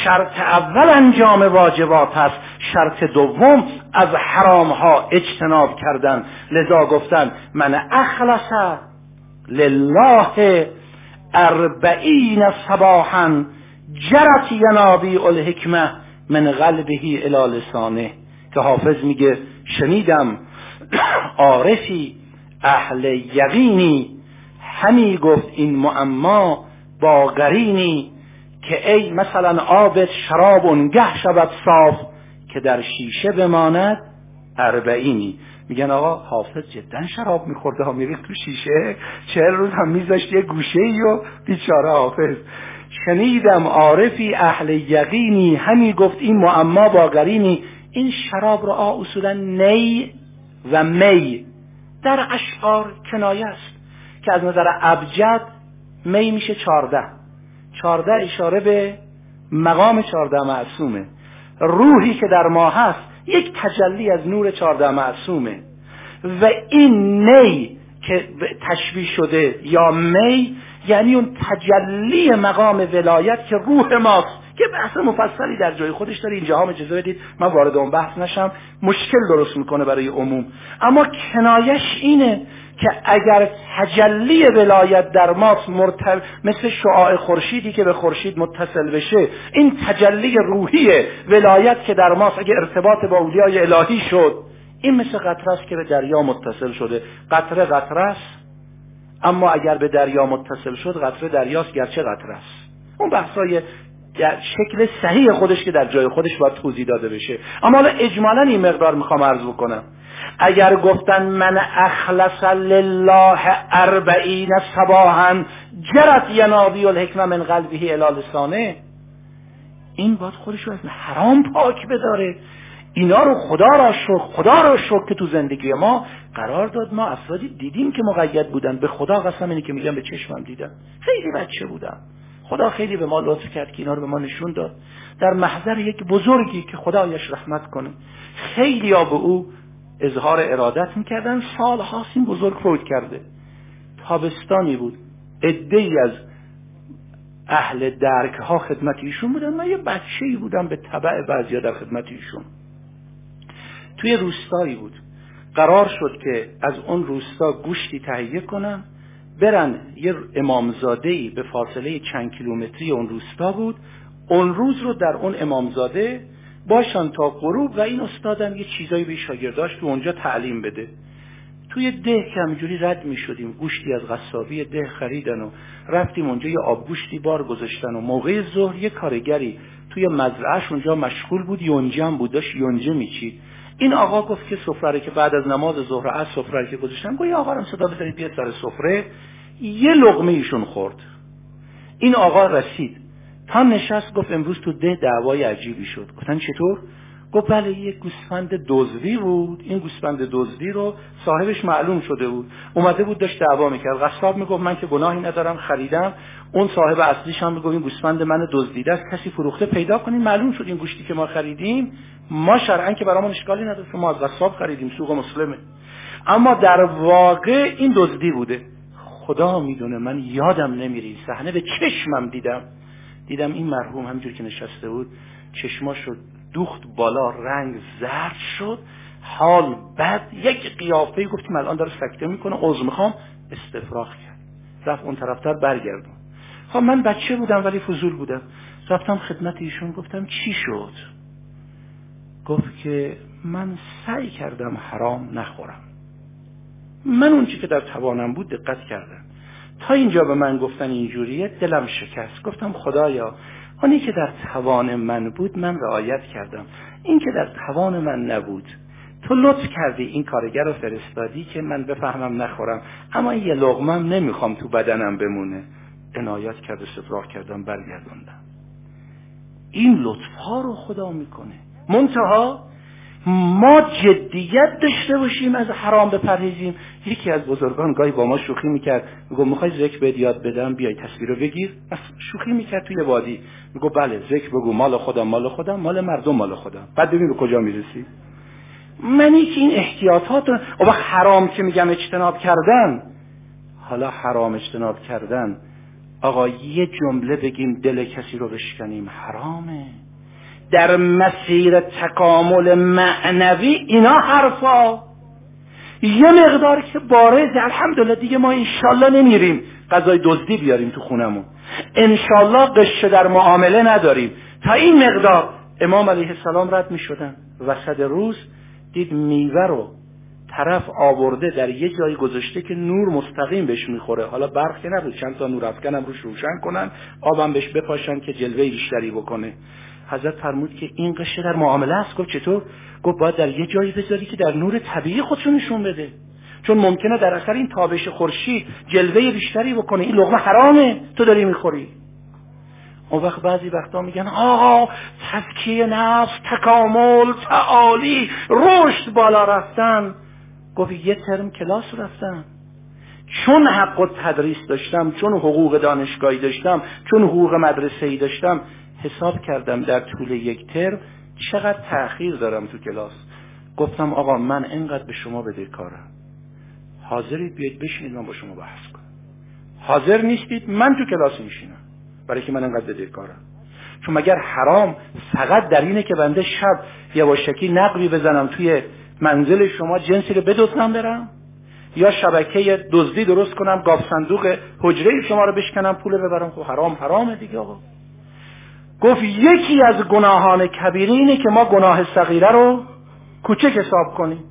[SPEAKER 2] شرط اول انجام واجبات هست. شرط دوم از حرام ها اجتناب کردن. لذا گفتن من اخلص لله اربعین صباحا جرت ینابی الحکمه من قلبهی الى لسانه. که حافظ میگه شنیدم عارفی اهل یقینی. همی گفت این معما با قرینی که ای مثلا آبت شراب اونگه شود صاف که در شیشه بماند اربعینی. میگن آقا حافظ جدا شراب میخورده ها میریخت تو شیشه چهل روز هم میذاشت یه گوشه ای و بیچاره حافظ. شنیدم عارفی اهل یقینی همی گفت این معما با قرینی. این شراب رو آ اصولا نی و می در اشعار کنایه است که از نظر ابجد می میشه چارده. چارده اشاره به مقام چارده معصومه. روحی که در ما هست یک تجلی از نور چارده معصومه. و این نی که تشبیه شده یا می یعنی اون تجلی مقام ولایت که روح ماست. که بحث مفصلی در جای خودش داره. اینجا هم اجازه بدید من وارد اون بحث نشم. مشکل درست می‌کنه برای عموم. اما کنایش اینه که اگر تجلی ولایت در ماست مرتب مثل شعاع خورشیدی که به خورشید متصل بشه این تجلی روحی ولایت که در ماست اگر ارتباط با اولیای الهی شد این مثل قطره است که به دریا متصل شده. قطره قطره است اما اگر به دریا متصل شد قطره دریاست گرچه قطره است. اون بحثای شکل صحیح خودش که در جای خودش باید توضیح داده بشه. اما حالا اجمالا این مقدار می‌خوام عرض بکنم. اگر گفتن من اخلص لله اربعین صباحا جرت ینادی الحکمه من قلبه الالسانه این باید خودش رو از حرام پاک بداره. اینا رو خدا را شکر خدا را شکر که تو زندگی ما قرار داد ما افرادی دیدیم که مقید بودن. به خدا قسم اینی که میگم به چشمم دیدم خیلی بچه بودم خدا خیلی به ما لطف کرد که اینا رو به ما نشون داد. در محضر یک بزرگی که خدایش رحمت کنه خیلی ها به او اظهار ارادت می‌کردن. سال این بزرگ فوت کرده. تابستانی بود. ای از اهل درک ها خدمت ایشون بودن. من یه بچه ای بودم به طبع بعضی در خدمت ایشون. توی روستایی بود. قرار شد که از اون روستا گوشتی تهیه کنن. برن. یه امامزاده به فاصله چند کیلومتری اون روستا بود. اون روز رو در اون امامزاده باشن تا غروب و این استادم یه چیزایی به شاگرداش تو اونجا تعلیم بده. توی ده که همینجوری رد می شدیم گوشتی از غصابی ده خریدن و رفتیم اونجا یه آبگوشتی بار گذاشتن و موقع ظهر یه کارگری توی مزرعهش اونجا مشغول بود. یونجه هم بود. داشت یونجه میچید. این آقا گفت که سفره که بعد از نماز ظهر از سفره که گذاشتن گفت آقا رو صدا بزنید بیاد سر سفره. یه لغمه ایشون خورد. این آقا رسید. تا نشست گفت امروز تو ده دعوای عجیبی شد. گفتن چطور؟ گفت بله یک گوسفند دزدی بود. این گوسفند دزدی رو صاحبش معلوم شده بود. اومده بود داشت دعوا می‌کرد. قصاب می‌گفت من که گناهی ندارم خریدم. اون صاحب اصلیش هم می‌گفت این گوسفند من دزدیده است کسی فروخته پیدا کنیم معلوم شد این گوشتی که ما خریدیم. ما شرعا که برامون اشکالی نداره ما از قصاب خریدیم سوق مسلمه. اما در واقع این دزدی بوده. خدا می‌دونه من یادم نمیری صحنه به چشمم دیدم. دیدم این مرحوم همینجور که نشسته بود چشماشو دوخت بالا رنگ زرد شد حال بد. یک قیافه گفتیم الان داره سکته می‌کنه عضو می‌خوام استفراغ کرد. رفت اون طرفتر برگردون. خب من بچه بودم ولی فضول بودم. رفتم خدمت ایشون گفتم چی شد؟ گفت که من سعی کردم حرام نخورم. من اون چی که در توانم بود دقت کردم. تا اینجا به من گفتن اینجوریه دلم شکست. گفتم خدایا آنی که در توان من بود من رعایت کردم. این که در توان من نبود تو لطف کردی این کارگر رو فرستادی که من بفهمم نخورم. اما یه لغمم نمی‌خوام تو بدنم بمونه. عنایت کرد و سفراغ کردم برگردوندم این لطف ها رو خدا می‌کنه. منتها ما جدیت داشته باشیم از حرام بپرهیزیم. یکی از بزرگان گاهی با ما شوخی می‌کرد. میگو می‌خوای ذکر بهت یاد بدم بیای تصویر رو بگیر. شوخی می‌کرد توی وادی. میگو بله ذکر بگو. مال خودم مال خودم. مال مردم مال خودم. بعد ببین به کجا می‌رسی. منی که این احتیاطات رو و حرام که میگم اجتناب کردن. حالا حرام اجتناب کردن آقا یه جمله بگیم دل کسی رو بشکنیم حرامه. در مسیر تکامل معنوی اینا حرفا. یه مقدار که بارز الحمدلله دیگه ما انشالله نمیریم. غذای دزدی بیاریم تو خونمون. انشالله قشه در معامله نداریم. تا این مقدار امام علیه السلام رد می شدن وسط روز دید میوه رو طرف آورده در یه جایی گذاشته که نور مستقیم بهش می‌خوره. حالا برق که نبود چند تا نور افکنم روش روشن کنن آبم بهش بپاشن که جلوه بیشتری بکنه. حضرت فرمود که این قشه در معامله است. گفت چطور؟ گفت باید در یه جایی بذاری که در نور طبیعی خودشو نشون بده. چون ممکنه در اثر این تابش خورشید جلوه بیشتری بکنه. این لغمه حرامه. تو داری می‌خوری. اون وقت بعضی وقتا میگن آقا تزکیه نفس تکامل تعالی رشد بالا رفتن. گفت یه ترم کلاس رفتم. چون حق و تدریس داشتم چون حقوق دانشگاهی داشتم چون حقوق مدرسه ای داشتم حساب کردم در طول یک ترم چقدر تأخیر دارم تو کلاس. گفتم آقا من اینقدر به شما بده کارم. حاضرید بیاید بشینید من با شما بحث کنم. حاضر نیستید من تو کلاس میشینم. برای که من اینقدر بده کارم. چون مگر حرام فقط در اینه که بنده شب یواشکی نقبی بزنم توی منزل شما جنسی رو بدزدم برم یا شبکه دزدی درست کنم گاف صندوق حجره شما رو بشکنم پول ببرم. خب حرام حرامه دیگه آقا. گفت یکی از گناهان کبیره اینه که ما گناه صغیره رو کوچک حساب کنیم.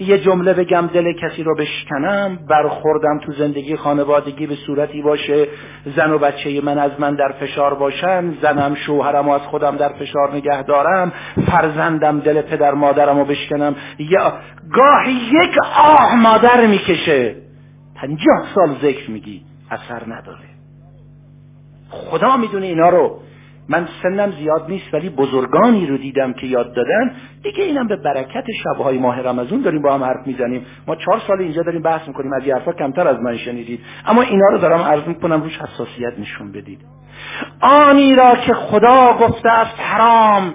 [SPEAKER 2] یه جمله بگم دل کسی رو بشکنم برخوردم تو زندگی خانوادگی به صورتی باشه. زن و بچه من از من در فشار باشن زنم شوهرم و از خودم در فشار نگه دارم. فرزندم دل پدر مادرم رو بشکنم. یا گاهی یک آه مادر می‌کشه. پنجاه سال ذکر میگی اثر نداره. خدا می‌دونه اینا رو. من سنم زیاد نیست ولی بزرگانی رو دیدم که یاد دادن. دیگه اینم به برکت شبهای ماه رمضان داریم با هم حرف می‌زنیم. ما چهار سال اینجا داریم بحث می‌کنیم. از حرفا کمتر از من شنیدید. اما اینا رو دارم عرض می‌کنم روش حساسیت نشون بدید. آنی را که خدا گفته است حرام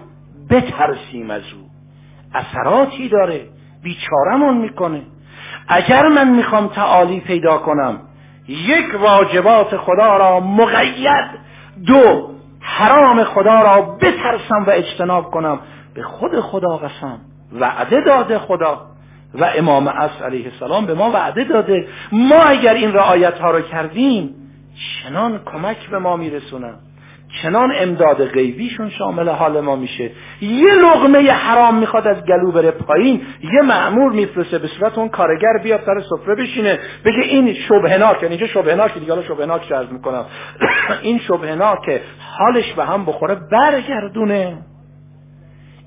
[SPEAKER 2] بترسیم از او. اثراتی داره بیچارمون می‌کنه. اگر من می‌خوام تعالی پیدا کنم یک واجبات خدا را مقید دو حرام خدا را بترسم و اجتناب کنم. به خود خدا قسم. وعده داده خدا. و امام عصر علیه السلام به ما وعده داده. ما اگر این رعایت ها رو کردیم چنان کمک به ما میرسونن چنان امداد غیبیشون شامل حال ما میشه. یه لغمه حرام می‌خواد از گلو بره پایین یه معمور میفرسته به صورت اون کارگر بیاد سر سفره بشینه بگه این شبهناک یعنی اینجا شبهناک دیگه حالا شبهناک عرض می‌کنم. این شبهناک حالش به هم بخوره برگردونه.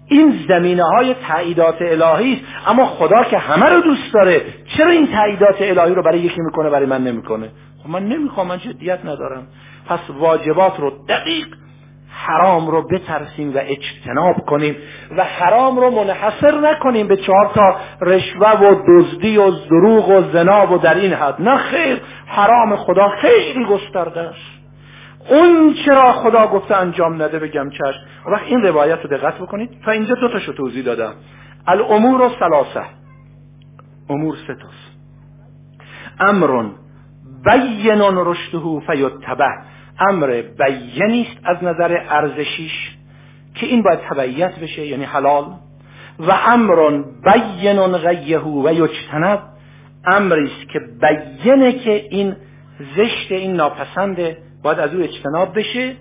[SPEAKER 2] این زمینه های تعییدات الهی است اما خدا که همه رو دوست داره چرا این تعییدات الهی رو برای یکی می‌کنه برای من نمی‌کنه؟ خب من نمی‌خوام من جدیت ندارم. پس واجبات رو دقیق حرام رو بترسیم و اجتناب کنیم و حرام رو منحصر نکنیم به چهار تا رشوه و دزدی و دروغ و زنا و در این حد. نه خیر حرام خدا خیلی گسترده است. اون چرا خدا گفته انجام نده بگم چشم. وقت این روایت رو دقت بکنید. تا اینجا دو تاشو توضیح دادم. الامور و سلاسه امور ستاست امرون بینون رشده فیتبه امر بیانی است از نظر ارزشیش که این باید تبعیت بشه یعنی حلال. و امر بینون غیه و یجتنب. امری است که بیانه که این زشت این ناپسنده باید از او اجتناب بشه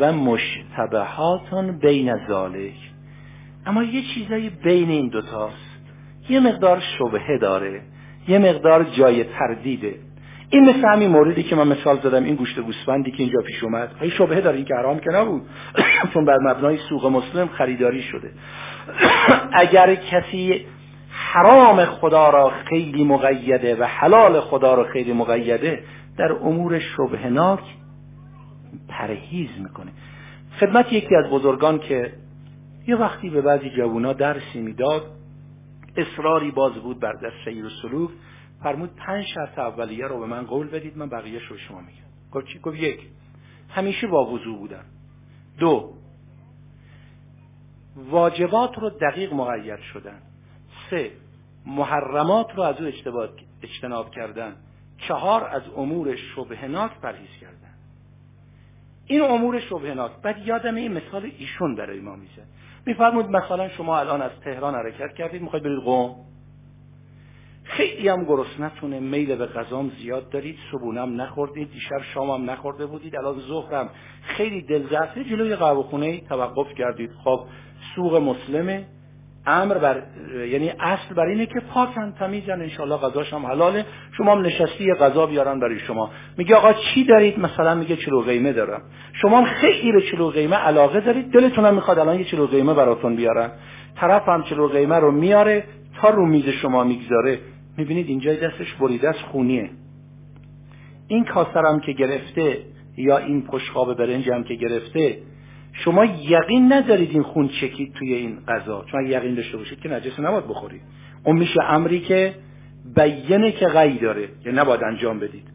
[SPEAKER 2] و مشتبهاتون بین ذالک اما یه چیزایی بین این دوتاست. یه مقدار شبهه داره یه مقدار جای تردیده. این مثل همین موردی که من مثال زدم این گوشت گوسفندی که اینجا پیش اومد. های شبهه داره این که حرام که نبود. چون بر مبنای سوق مسلم خریداری شده. اگر کسی حرام خدا را خیلی مقیده و حلال خدا را خیلی مقیده در امور شبهناک پرهیز می‌کنه. خدمت یکی از بزرگان که یه وقتی به بعضی جوونا درسی می‌داد اصراری باز بود بر در سیر و سلوک فرمود پنج شرط اولیه رو به من قول بدید من بقیه رو شما میگم. گفت چی؟ گفت یک همیشه با وضوع بودن. دو واجبات رو دقیق مقید شدن. سه محرمات رو از او اجتناب کردن. چهار از امور شبهناک پرهیز کردن. این امور شبهناک بعد یادم این مثال ایشون برای ما میزه. میفرمود مثلا شما الان از تهران حرکت کردید می‌خواید برید قوم خیلی هم گرسنتونه میل به غذام زیاد دارید صبونم نخوردید دیشب شامم نخورده بودید الان ظهرم. خیلی دلزرفه جلوی قهوه خونه توقف کردید. خب سوق مسلمه. امر بر یعنی اصل بر اینه که پاکن تمیزن انشالله غذاش هم حلاله. شما هم نشستی غذا بیارن برای شما. میگه آقا چی دارید؟ مثلا میگه چلو قیمه دارم. شما هم خیلی به چلو قیمه علاقه دارید. دلتون هم می‌خواد الان یه چلو قیمه براتون بیارن. طرف هم چلو قیمه رو میاره تا رو میز شما می‌گذاره. می‌بینید اینجا دستش بریده از خونیه. این کاسرم که گرفته یا این پشخاب برنج هم که گرفته شما یقین ندارید این خون چکید توی این غذا. چون یقین داشته باشید که نجس نباید بخورید. اون میشه امری که بیانه که غی داره که نباید انجام بدید.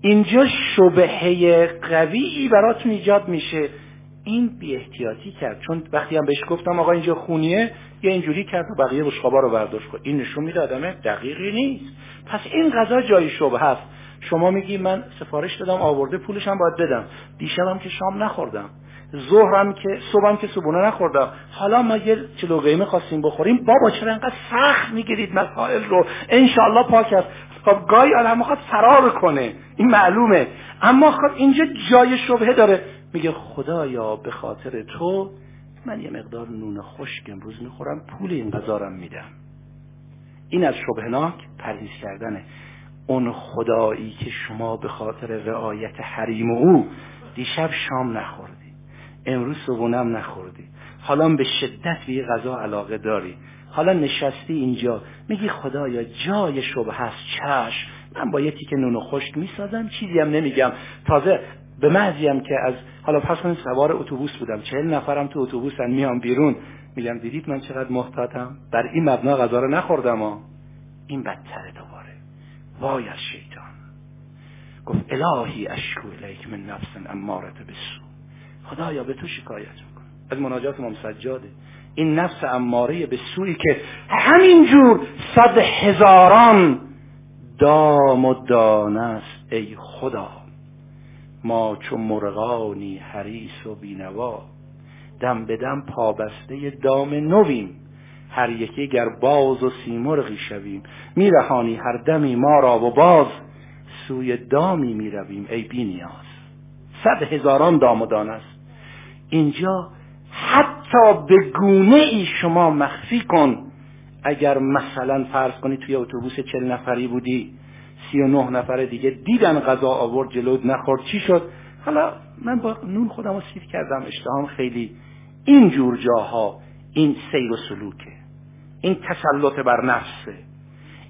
[SPEAKER 2] اینجا شبهه قوی براتون ایجاد میشه. این بی احتیاطی کرد. چون وقتی هم بهش گفتم آقا اینجا خونیه یه اینجوری کرد و بقیه بشخابا رو برداشت کن این نشون میده آدمه دقیقی نیست. پس این غذا جای شبه هست. شما میگی من سفارش دادم آورده پولش هم باید بدم. دیشبم که شام نخوردم. ظهرم که صبحم که صبحونه نخوردم. حالا ما یه چلو قیمه خواستیم بخوریم. بابا چرا انقدر سخت می‌گیرید مسائل رو؟ انشالله پاک است. خب گاهی آدم می‌خواد فرار کنه. این معلومه. اما خب اینجا جای شبهه داره. میگه خدایا به خاطر تو من یه مقدار نون خشک امروز می‌خورم پول این غذارم میدم. این از شبهناک پرهیز کردنه اون خدایی که شما به خاطر رعایت حریم او دیشب شام نخوردی. امروز صبحونم نخوردی. حالا به شدت به غذا علاقه داری. حالا نشستی اینجا میگی خدایا جای شبه هست چشم. من با یه تیکه نون خشک می‌سازم چیزی هم نمیگم. تازه به محضیم که از حالا پس من سوار اتوبوس بودم. چهل نفرم تو اتوبوسن میام بیرون. میگم دیدید من چقدر محتاطم؟ بر این مبنا غذا رو نخوردم ها. این بدتره دوباره. وای از شیطان. گفت الهی اشکو الیک من نفس امارت بسو. خدایا به تو شکایت می‌کنم. از مناجات امام سجاده. این نفس اماره به سوی که همینجور صد هزاران دام و دانست ای خدا. ما چون مرغانی حریس و بینوا. دم به دم پابسته دام نویم. هر یکی گر باز و سیمرغی شویم. میرهانی هر دمی ما را و باز. سوی دامی می‌رویم ای بی نیاز صد هزاران دام و دان است. اینجا حتی به گونه ای شما مخفی کن. اگر مثلا فرض کنی توی اتوبوس چل نفری بودی سی و نه نفر دیگه دیدن غذا آورد جلود نخورد. چی شد؟ حالا من با نون خودم رو سیر کردم اشتهام خیلی. این جور جاها این سیر و سلوکه. این تسلط بر نفسه.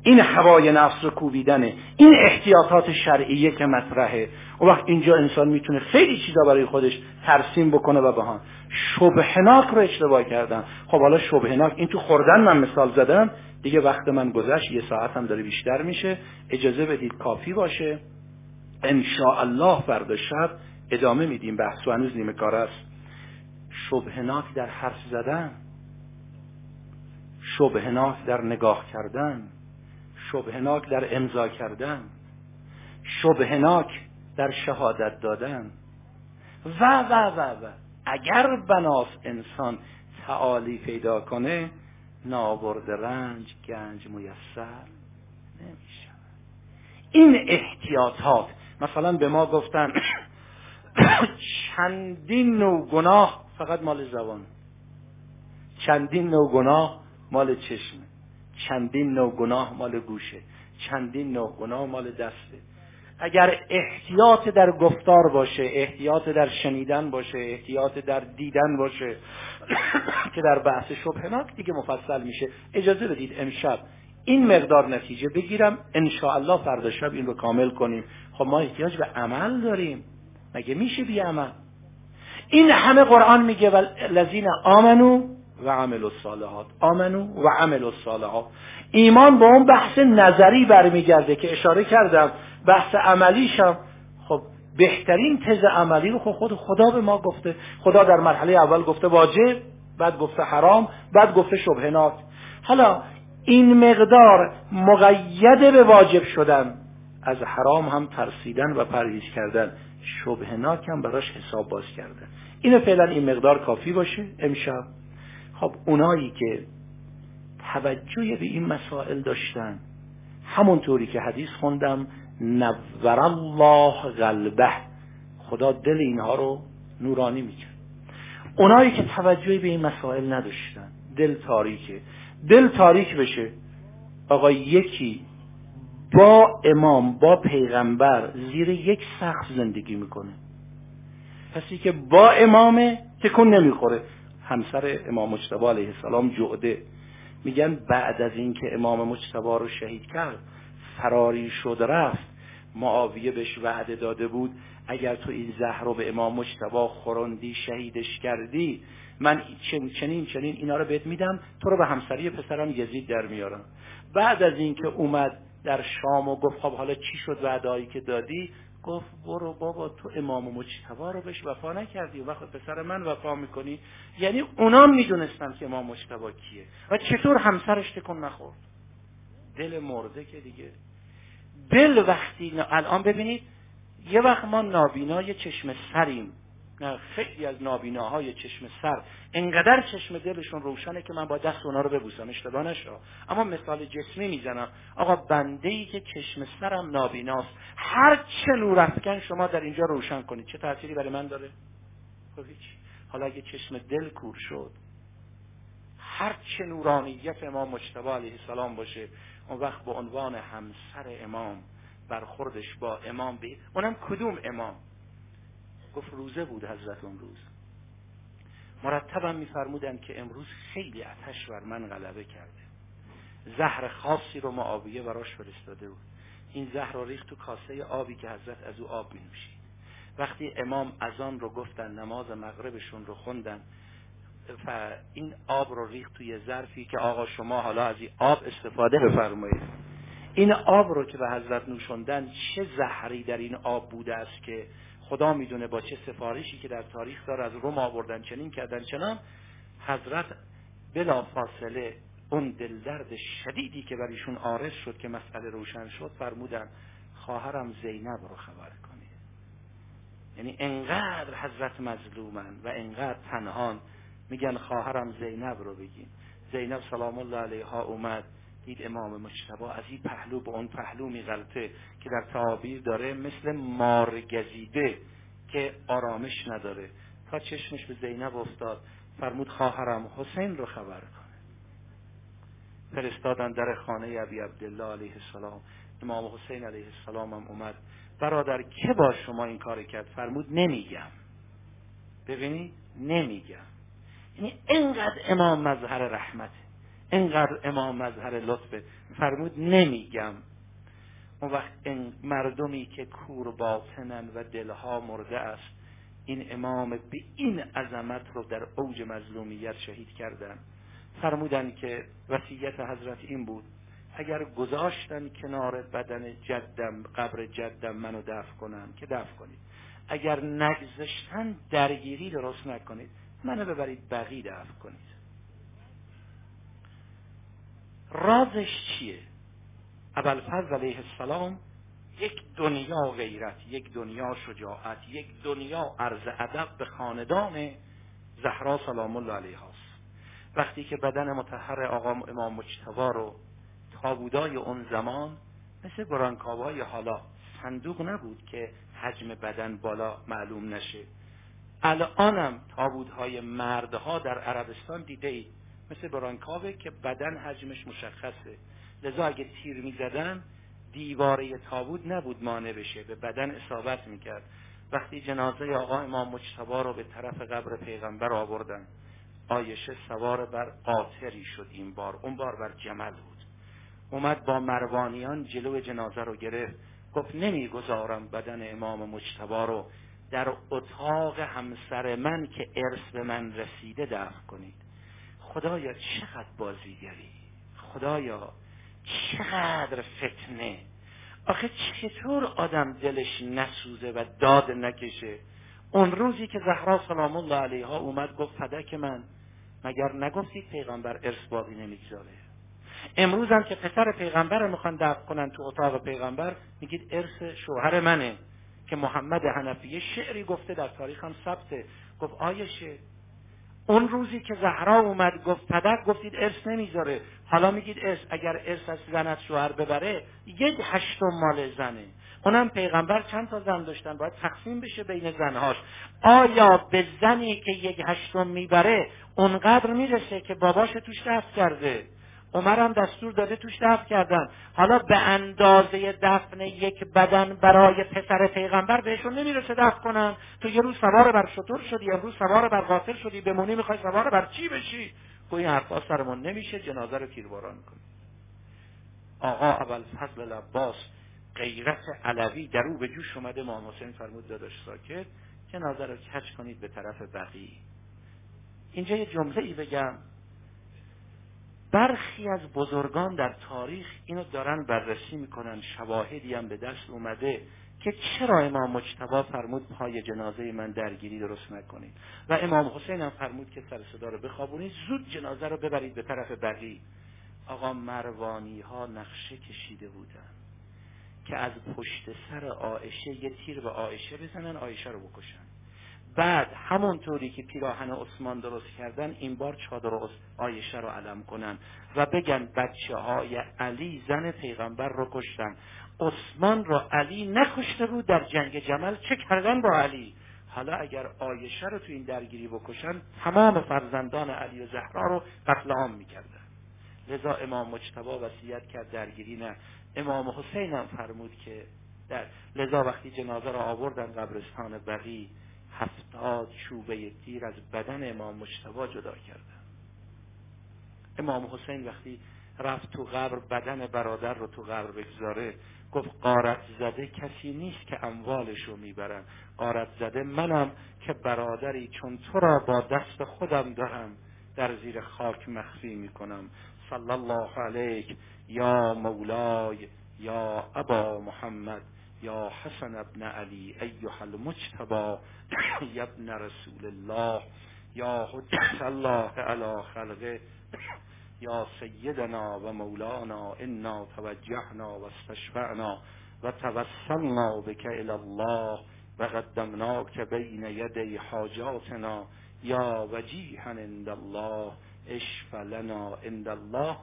[SPEAKER 2] این هوای نفس رو کوبیدنه. این احتیاطات شرعیه که مطرحه. و وقت اینجا انسان می‌تونه خیلی چیزا برای خودش ترسیم بکنه و بهان. شبهناک رو اشتباه کردن. خب حالا شبهناک این تو خوردن من مثال زدم. دیگه وقت من گذشت یه ساعت هم داره بیشتر میشه. اجازه بدید کافی باشه. ان الله فردا شب ادامه میدیم. بحث و هنوز نیمه کار است. شبهناک در حرف زدن. شبهناک در نگاه کردن. شبهناک در امضا کردن. شبهناک در شهادت دادن. و و و و. اگر بناس انسان تعالی پیدا کنه نابرد رنج گنج میسر نمیشه این احتیاطات مثلا به ما گفتن چندین نوع گناه فقط مال زبان. چندین نوع گناه مال چشمه چندین نوع گناه مال گوشه. چندین نوع گناه مال دسته اگر احتیاط در گفتار باشه احتیاط در شنیدن باشه احتیاط در دیدن باشه که در بحث شبهناک دیگه مفصل میشه. اجازه بدید امشب این مقدار نتیجه بگیرم. الله فردا شب این رو کامل کنیم. خب ما احتیاج به عمل داریم. مگه میشه بی عمل؟ این همه قرآن میگه و لذین آمنو و عمل الصالحات. آمنو و عمل الصالحات. ایمان با اون بحث نظری برمیگرده که اشاره کردم. بحث عملیشم. بهترین تز عملی رو خب خود خدا به ما گفته. خدا در مرحله اول گفته واجب بعد گفته حرام بعد گفته شبهناک. حالا این مقدار مقید به واجب شدن از حرام هم ترسیدن و پرهیز کردن شبهناک هم براش حساب باز کردن. اینو فعلا این مقدار کافی باشه امشب. خب اونایی که توجه به این مسائل داشتن همونطوری که حدیث خوندم نور الله قلبه. خدا دل اینها رو نورانی می‌کرد. اونایی که توجهی به این مسائل نداشتن دل تاریکه. دل تاریک بشه. آقا یکی با امام با پیغمبر زیر یک سقف زندگی می‌کنه. کسی که با امامه تکون نمی‌خوره. همسر امام مجتبی علیه السلام جعده. میگن بعد از اینکه امام مجتبی رو شهید کرد فراری شد رفت. معاویه بهش وعده داده بود اگر تو این زهر رو به امام مجتبا خوروندی شهیدش کردی من چنین چنین اینا رو بهت میدم تو رو به همسری پسرم یزید در میارم. بعد از اینکه اومد در شام و گفت خب حالا چی شد وعدایی که دادی؟ گفت برو بابا تو امام مجتبا رو بهش وفا نکردی و وقت پسر من وفا می‌کنی. یعنی اونا می‌دونستن که امام مجتبا کیه. و چطور همسرش تکون نخورد؟ دل مرده که دیگه. دل وقتی الان ببینید یه وقت ما نابینای چشم سریم. خیلی از نابیناهای چشم سر. انقدر چشم دلشون روشنه که من با دست اونا رو ببوسم. اشتباه نشو. اما مثال جسمی می‌زنم. آقا بنده ای که چشم سرم نابیناست هر چه نور افکن شما در اینجا روشن کنید. چه تأثیری برای من داره؟ خب حالا اگه چشم دل کور شد هر چه نورانیت امام مجتبی علیه السلام باشه اون وقت به عنوان همسر امام برخوردش با امام بی اونم کدوم امام؟ گفت روزه بود حضرت اون روز. مرتبا میفرمودن که امروز خیلی اتش بر من غلبه کرده. زهر خاصی رو معاویه براش فرستاده بود. این زهر رو ریخت تو کاسه آبی که حضرت از او آب می نوشید وقتی امام از آن رو گفتن نماز مغربشون رو خوندن این آب رو ریخت توی ظرفی که آقا شما حالا از این آب استفاده بفرمایید. این آب رو که به حضرت نوشوندن چه زهری در این آب بوده است که خدا می‌دونه با چه سفارشی که در تاریخ داره از روم آوردن چنین کردن چنان حضرت بلا فاصله اون دلدرد شدیدی که بر ایشون آرز شد که مسئله روشن شد فرمودن خواهرم زینب رو خبر کنید. یعنی انقدر حضرت مظلومن و انقدر تنهان میگن خواهرم زینب رو بگین. زینب سلام الله علیها اومد دید امام مجتبا از این پهلو به اون پهلو میغلطه که در تعابیر داره مثل مار گزیده که آرامش نداره. تا چشمش به زینب افتاد فرمود خواهرم حسین رو خبر کنه فرستادن در خانه ابی عبدالله علیه السلام. امام حسین علیه السلام هم اومد. برادر که با شما این کار کرد؟ فرمود نمیگم. ببینید نمیگم. یعنی اینقدر امام مظهر رحمته اینقدر امام مظهر لطفه. فرمود نمیگم. اون وقت این مردمی که کور باطنن و دلها مرده است این امام به این عظمت رو در اوج مظلومیت شهید کردن. فرمودن که وصیت حضرت این بود اگر گذاشتن کنار بدن جدم قبر جدم منو دفع کنن که دفع کنید. اگر نگذاشتن درگیری درست نکنید. منو ببرید بقی دفع کنید. رازش چیه؟ ابوالفضل علیه السلام یک دنیا غیرت یک دنیا شجاعت یک دنیا عرض ادب به خاندان زهرا سلام الله علیها وقتی که بدن متحر آقا امام مجتبا رو تابودای اون زمان مثل برانکاوای حالا صندوق نبود که حجم بدن بالا معلوم نشه. الانم تابودهای مردها در عربستان دیده اید مثل برانکاوه که بدن حجمش مشخصه. لذا اگه تیر می‌زدن دیواره تابود نبود مانع بشه. به بدن اصابت می‌کرد. وقتی جنازه آقا امام مجتبا رو به طرف قبر پیغمبر آوردن آیشه سوار بر قاطری شد این بار. اون بار بر جمل بود. اومد با مروانیان جلو جنازه رو گرفت. گفت نمی‌گذارم بدن امام مجتبا رو در اتاق همسر من که ارث به من رسیده دفن کنید. خدایا چقدر بازیگری. خدایا چقدر فتنه. آخه چطور آدم دلش نسوزه و داد نکشه؟ اون روزی که زهرا سلام الله علیها اومد گفت فدک من. مگر نگفتید پیغمبر ارث باقی نمی‌گذاره؟ امروز هم که پسر پیغمبر رو می‌خوان دفع کنن تو اتاق پیغمبر میگید ارث شوهر منه. که محمد حنفیه شعری گفته در تاریخ هم ثبته گفت آیشه اون روزی که زهرا اومد گفت پدر گفتید ارث نمی‌ذاره. حالا میگید ارث اگر ارث از زن از شوهر ببره یک هشتم مال زنه. اونم پیغمبر چند تا زن داشتن؟ باید تقسیم بشه بین زنهاش. آیا به زنی که یک هشتم می‌بره اونقدر می‌رسه که باباش توش دست کرده؟ عمر هم دستور داده توش دفن کردن حالا به اندازه دفن یک بدن برای پسر پیغمبر بهشون نمی‌رسه دفن کنن. تو یه روز سوار بر شطور شدی روز سوار بر قاتل شدی بمونی می‌خوای سوار بر چی بشی؟ تو این حرفا سرمون نمیشه جنازه رو تیرباران کنی آقا اول فضل لباس غیرت علوی در او به جوش اومده امام حسین فرمود داداش ساکت جنازه رو کچ کنید به طرف بقی اینجا یه جمله ای بگم. برخی از بزرگان در تاریخ اینو دارن بررسی می‌کنن. شواهدی هم به دست اومده که چرا امام مجتبا فرمود پای جنازه من درگیری درست نکنید؟ و امام حسین هم فرمود که سر صدا رو بخوابونید زود جنازه رو ببرید به طرف بقی. آقا مروانی ها نقشه کشیده بودن که از پشت سر آیشه یه تیر به آیشه بزنن آیشه رو بکشن. بعد همونطوری که پیراهن عثمان درست کردن این بار چادر آیشه رو علم کنن و بگن بچه های علی زن پیغمبر رو کشتن. عثمان را علی نکشته بود در جنگ جمل چه کردن با علی؟ حالا اگر آیشه رو تو این درگیری بکشن تمام فرزندان علی و زهرا رو قتل عام می‌کردن. لذا امام مجتبا وصیت کرد درگیری نه. امام حسین هم فرمود که در لذا وقتی جنازه را آوردن قبرستان بقی هفتاد چوبه تیر از بدن امام مجتبا جدا کردن امام حسین وقتی رفت تو قبر بدن برادر رو تو قبر بگذاره گفت قارت زده کسی نیست که اموالشو می‌برن. قارت زده منم که برادری چون تو را با دست خودم دارم در زیر خاک مخفی می‌کنم. صلی الله علیک یا مولای یا ابا محمد. یا حسن ابن علی ایها المجتبا یا ابن رسول الله یا حجت الله علی خلقه یا سیدنا و مولانا انا توجهنا و استشفعنا و توسلنا بك الى الله و قدمناک بین یدی حاجاتنا یا وجیها عند الله اشف لنا عند الله.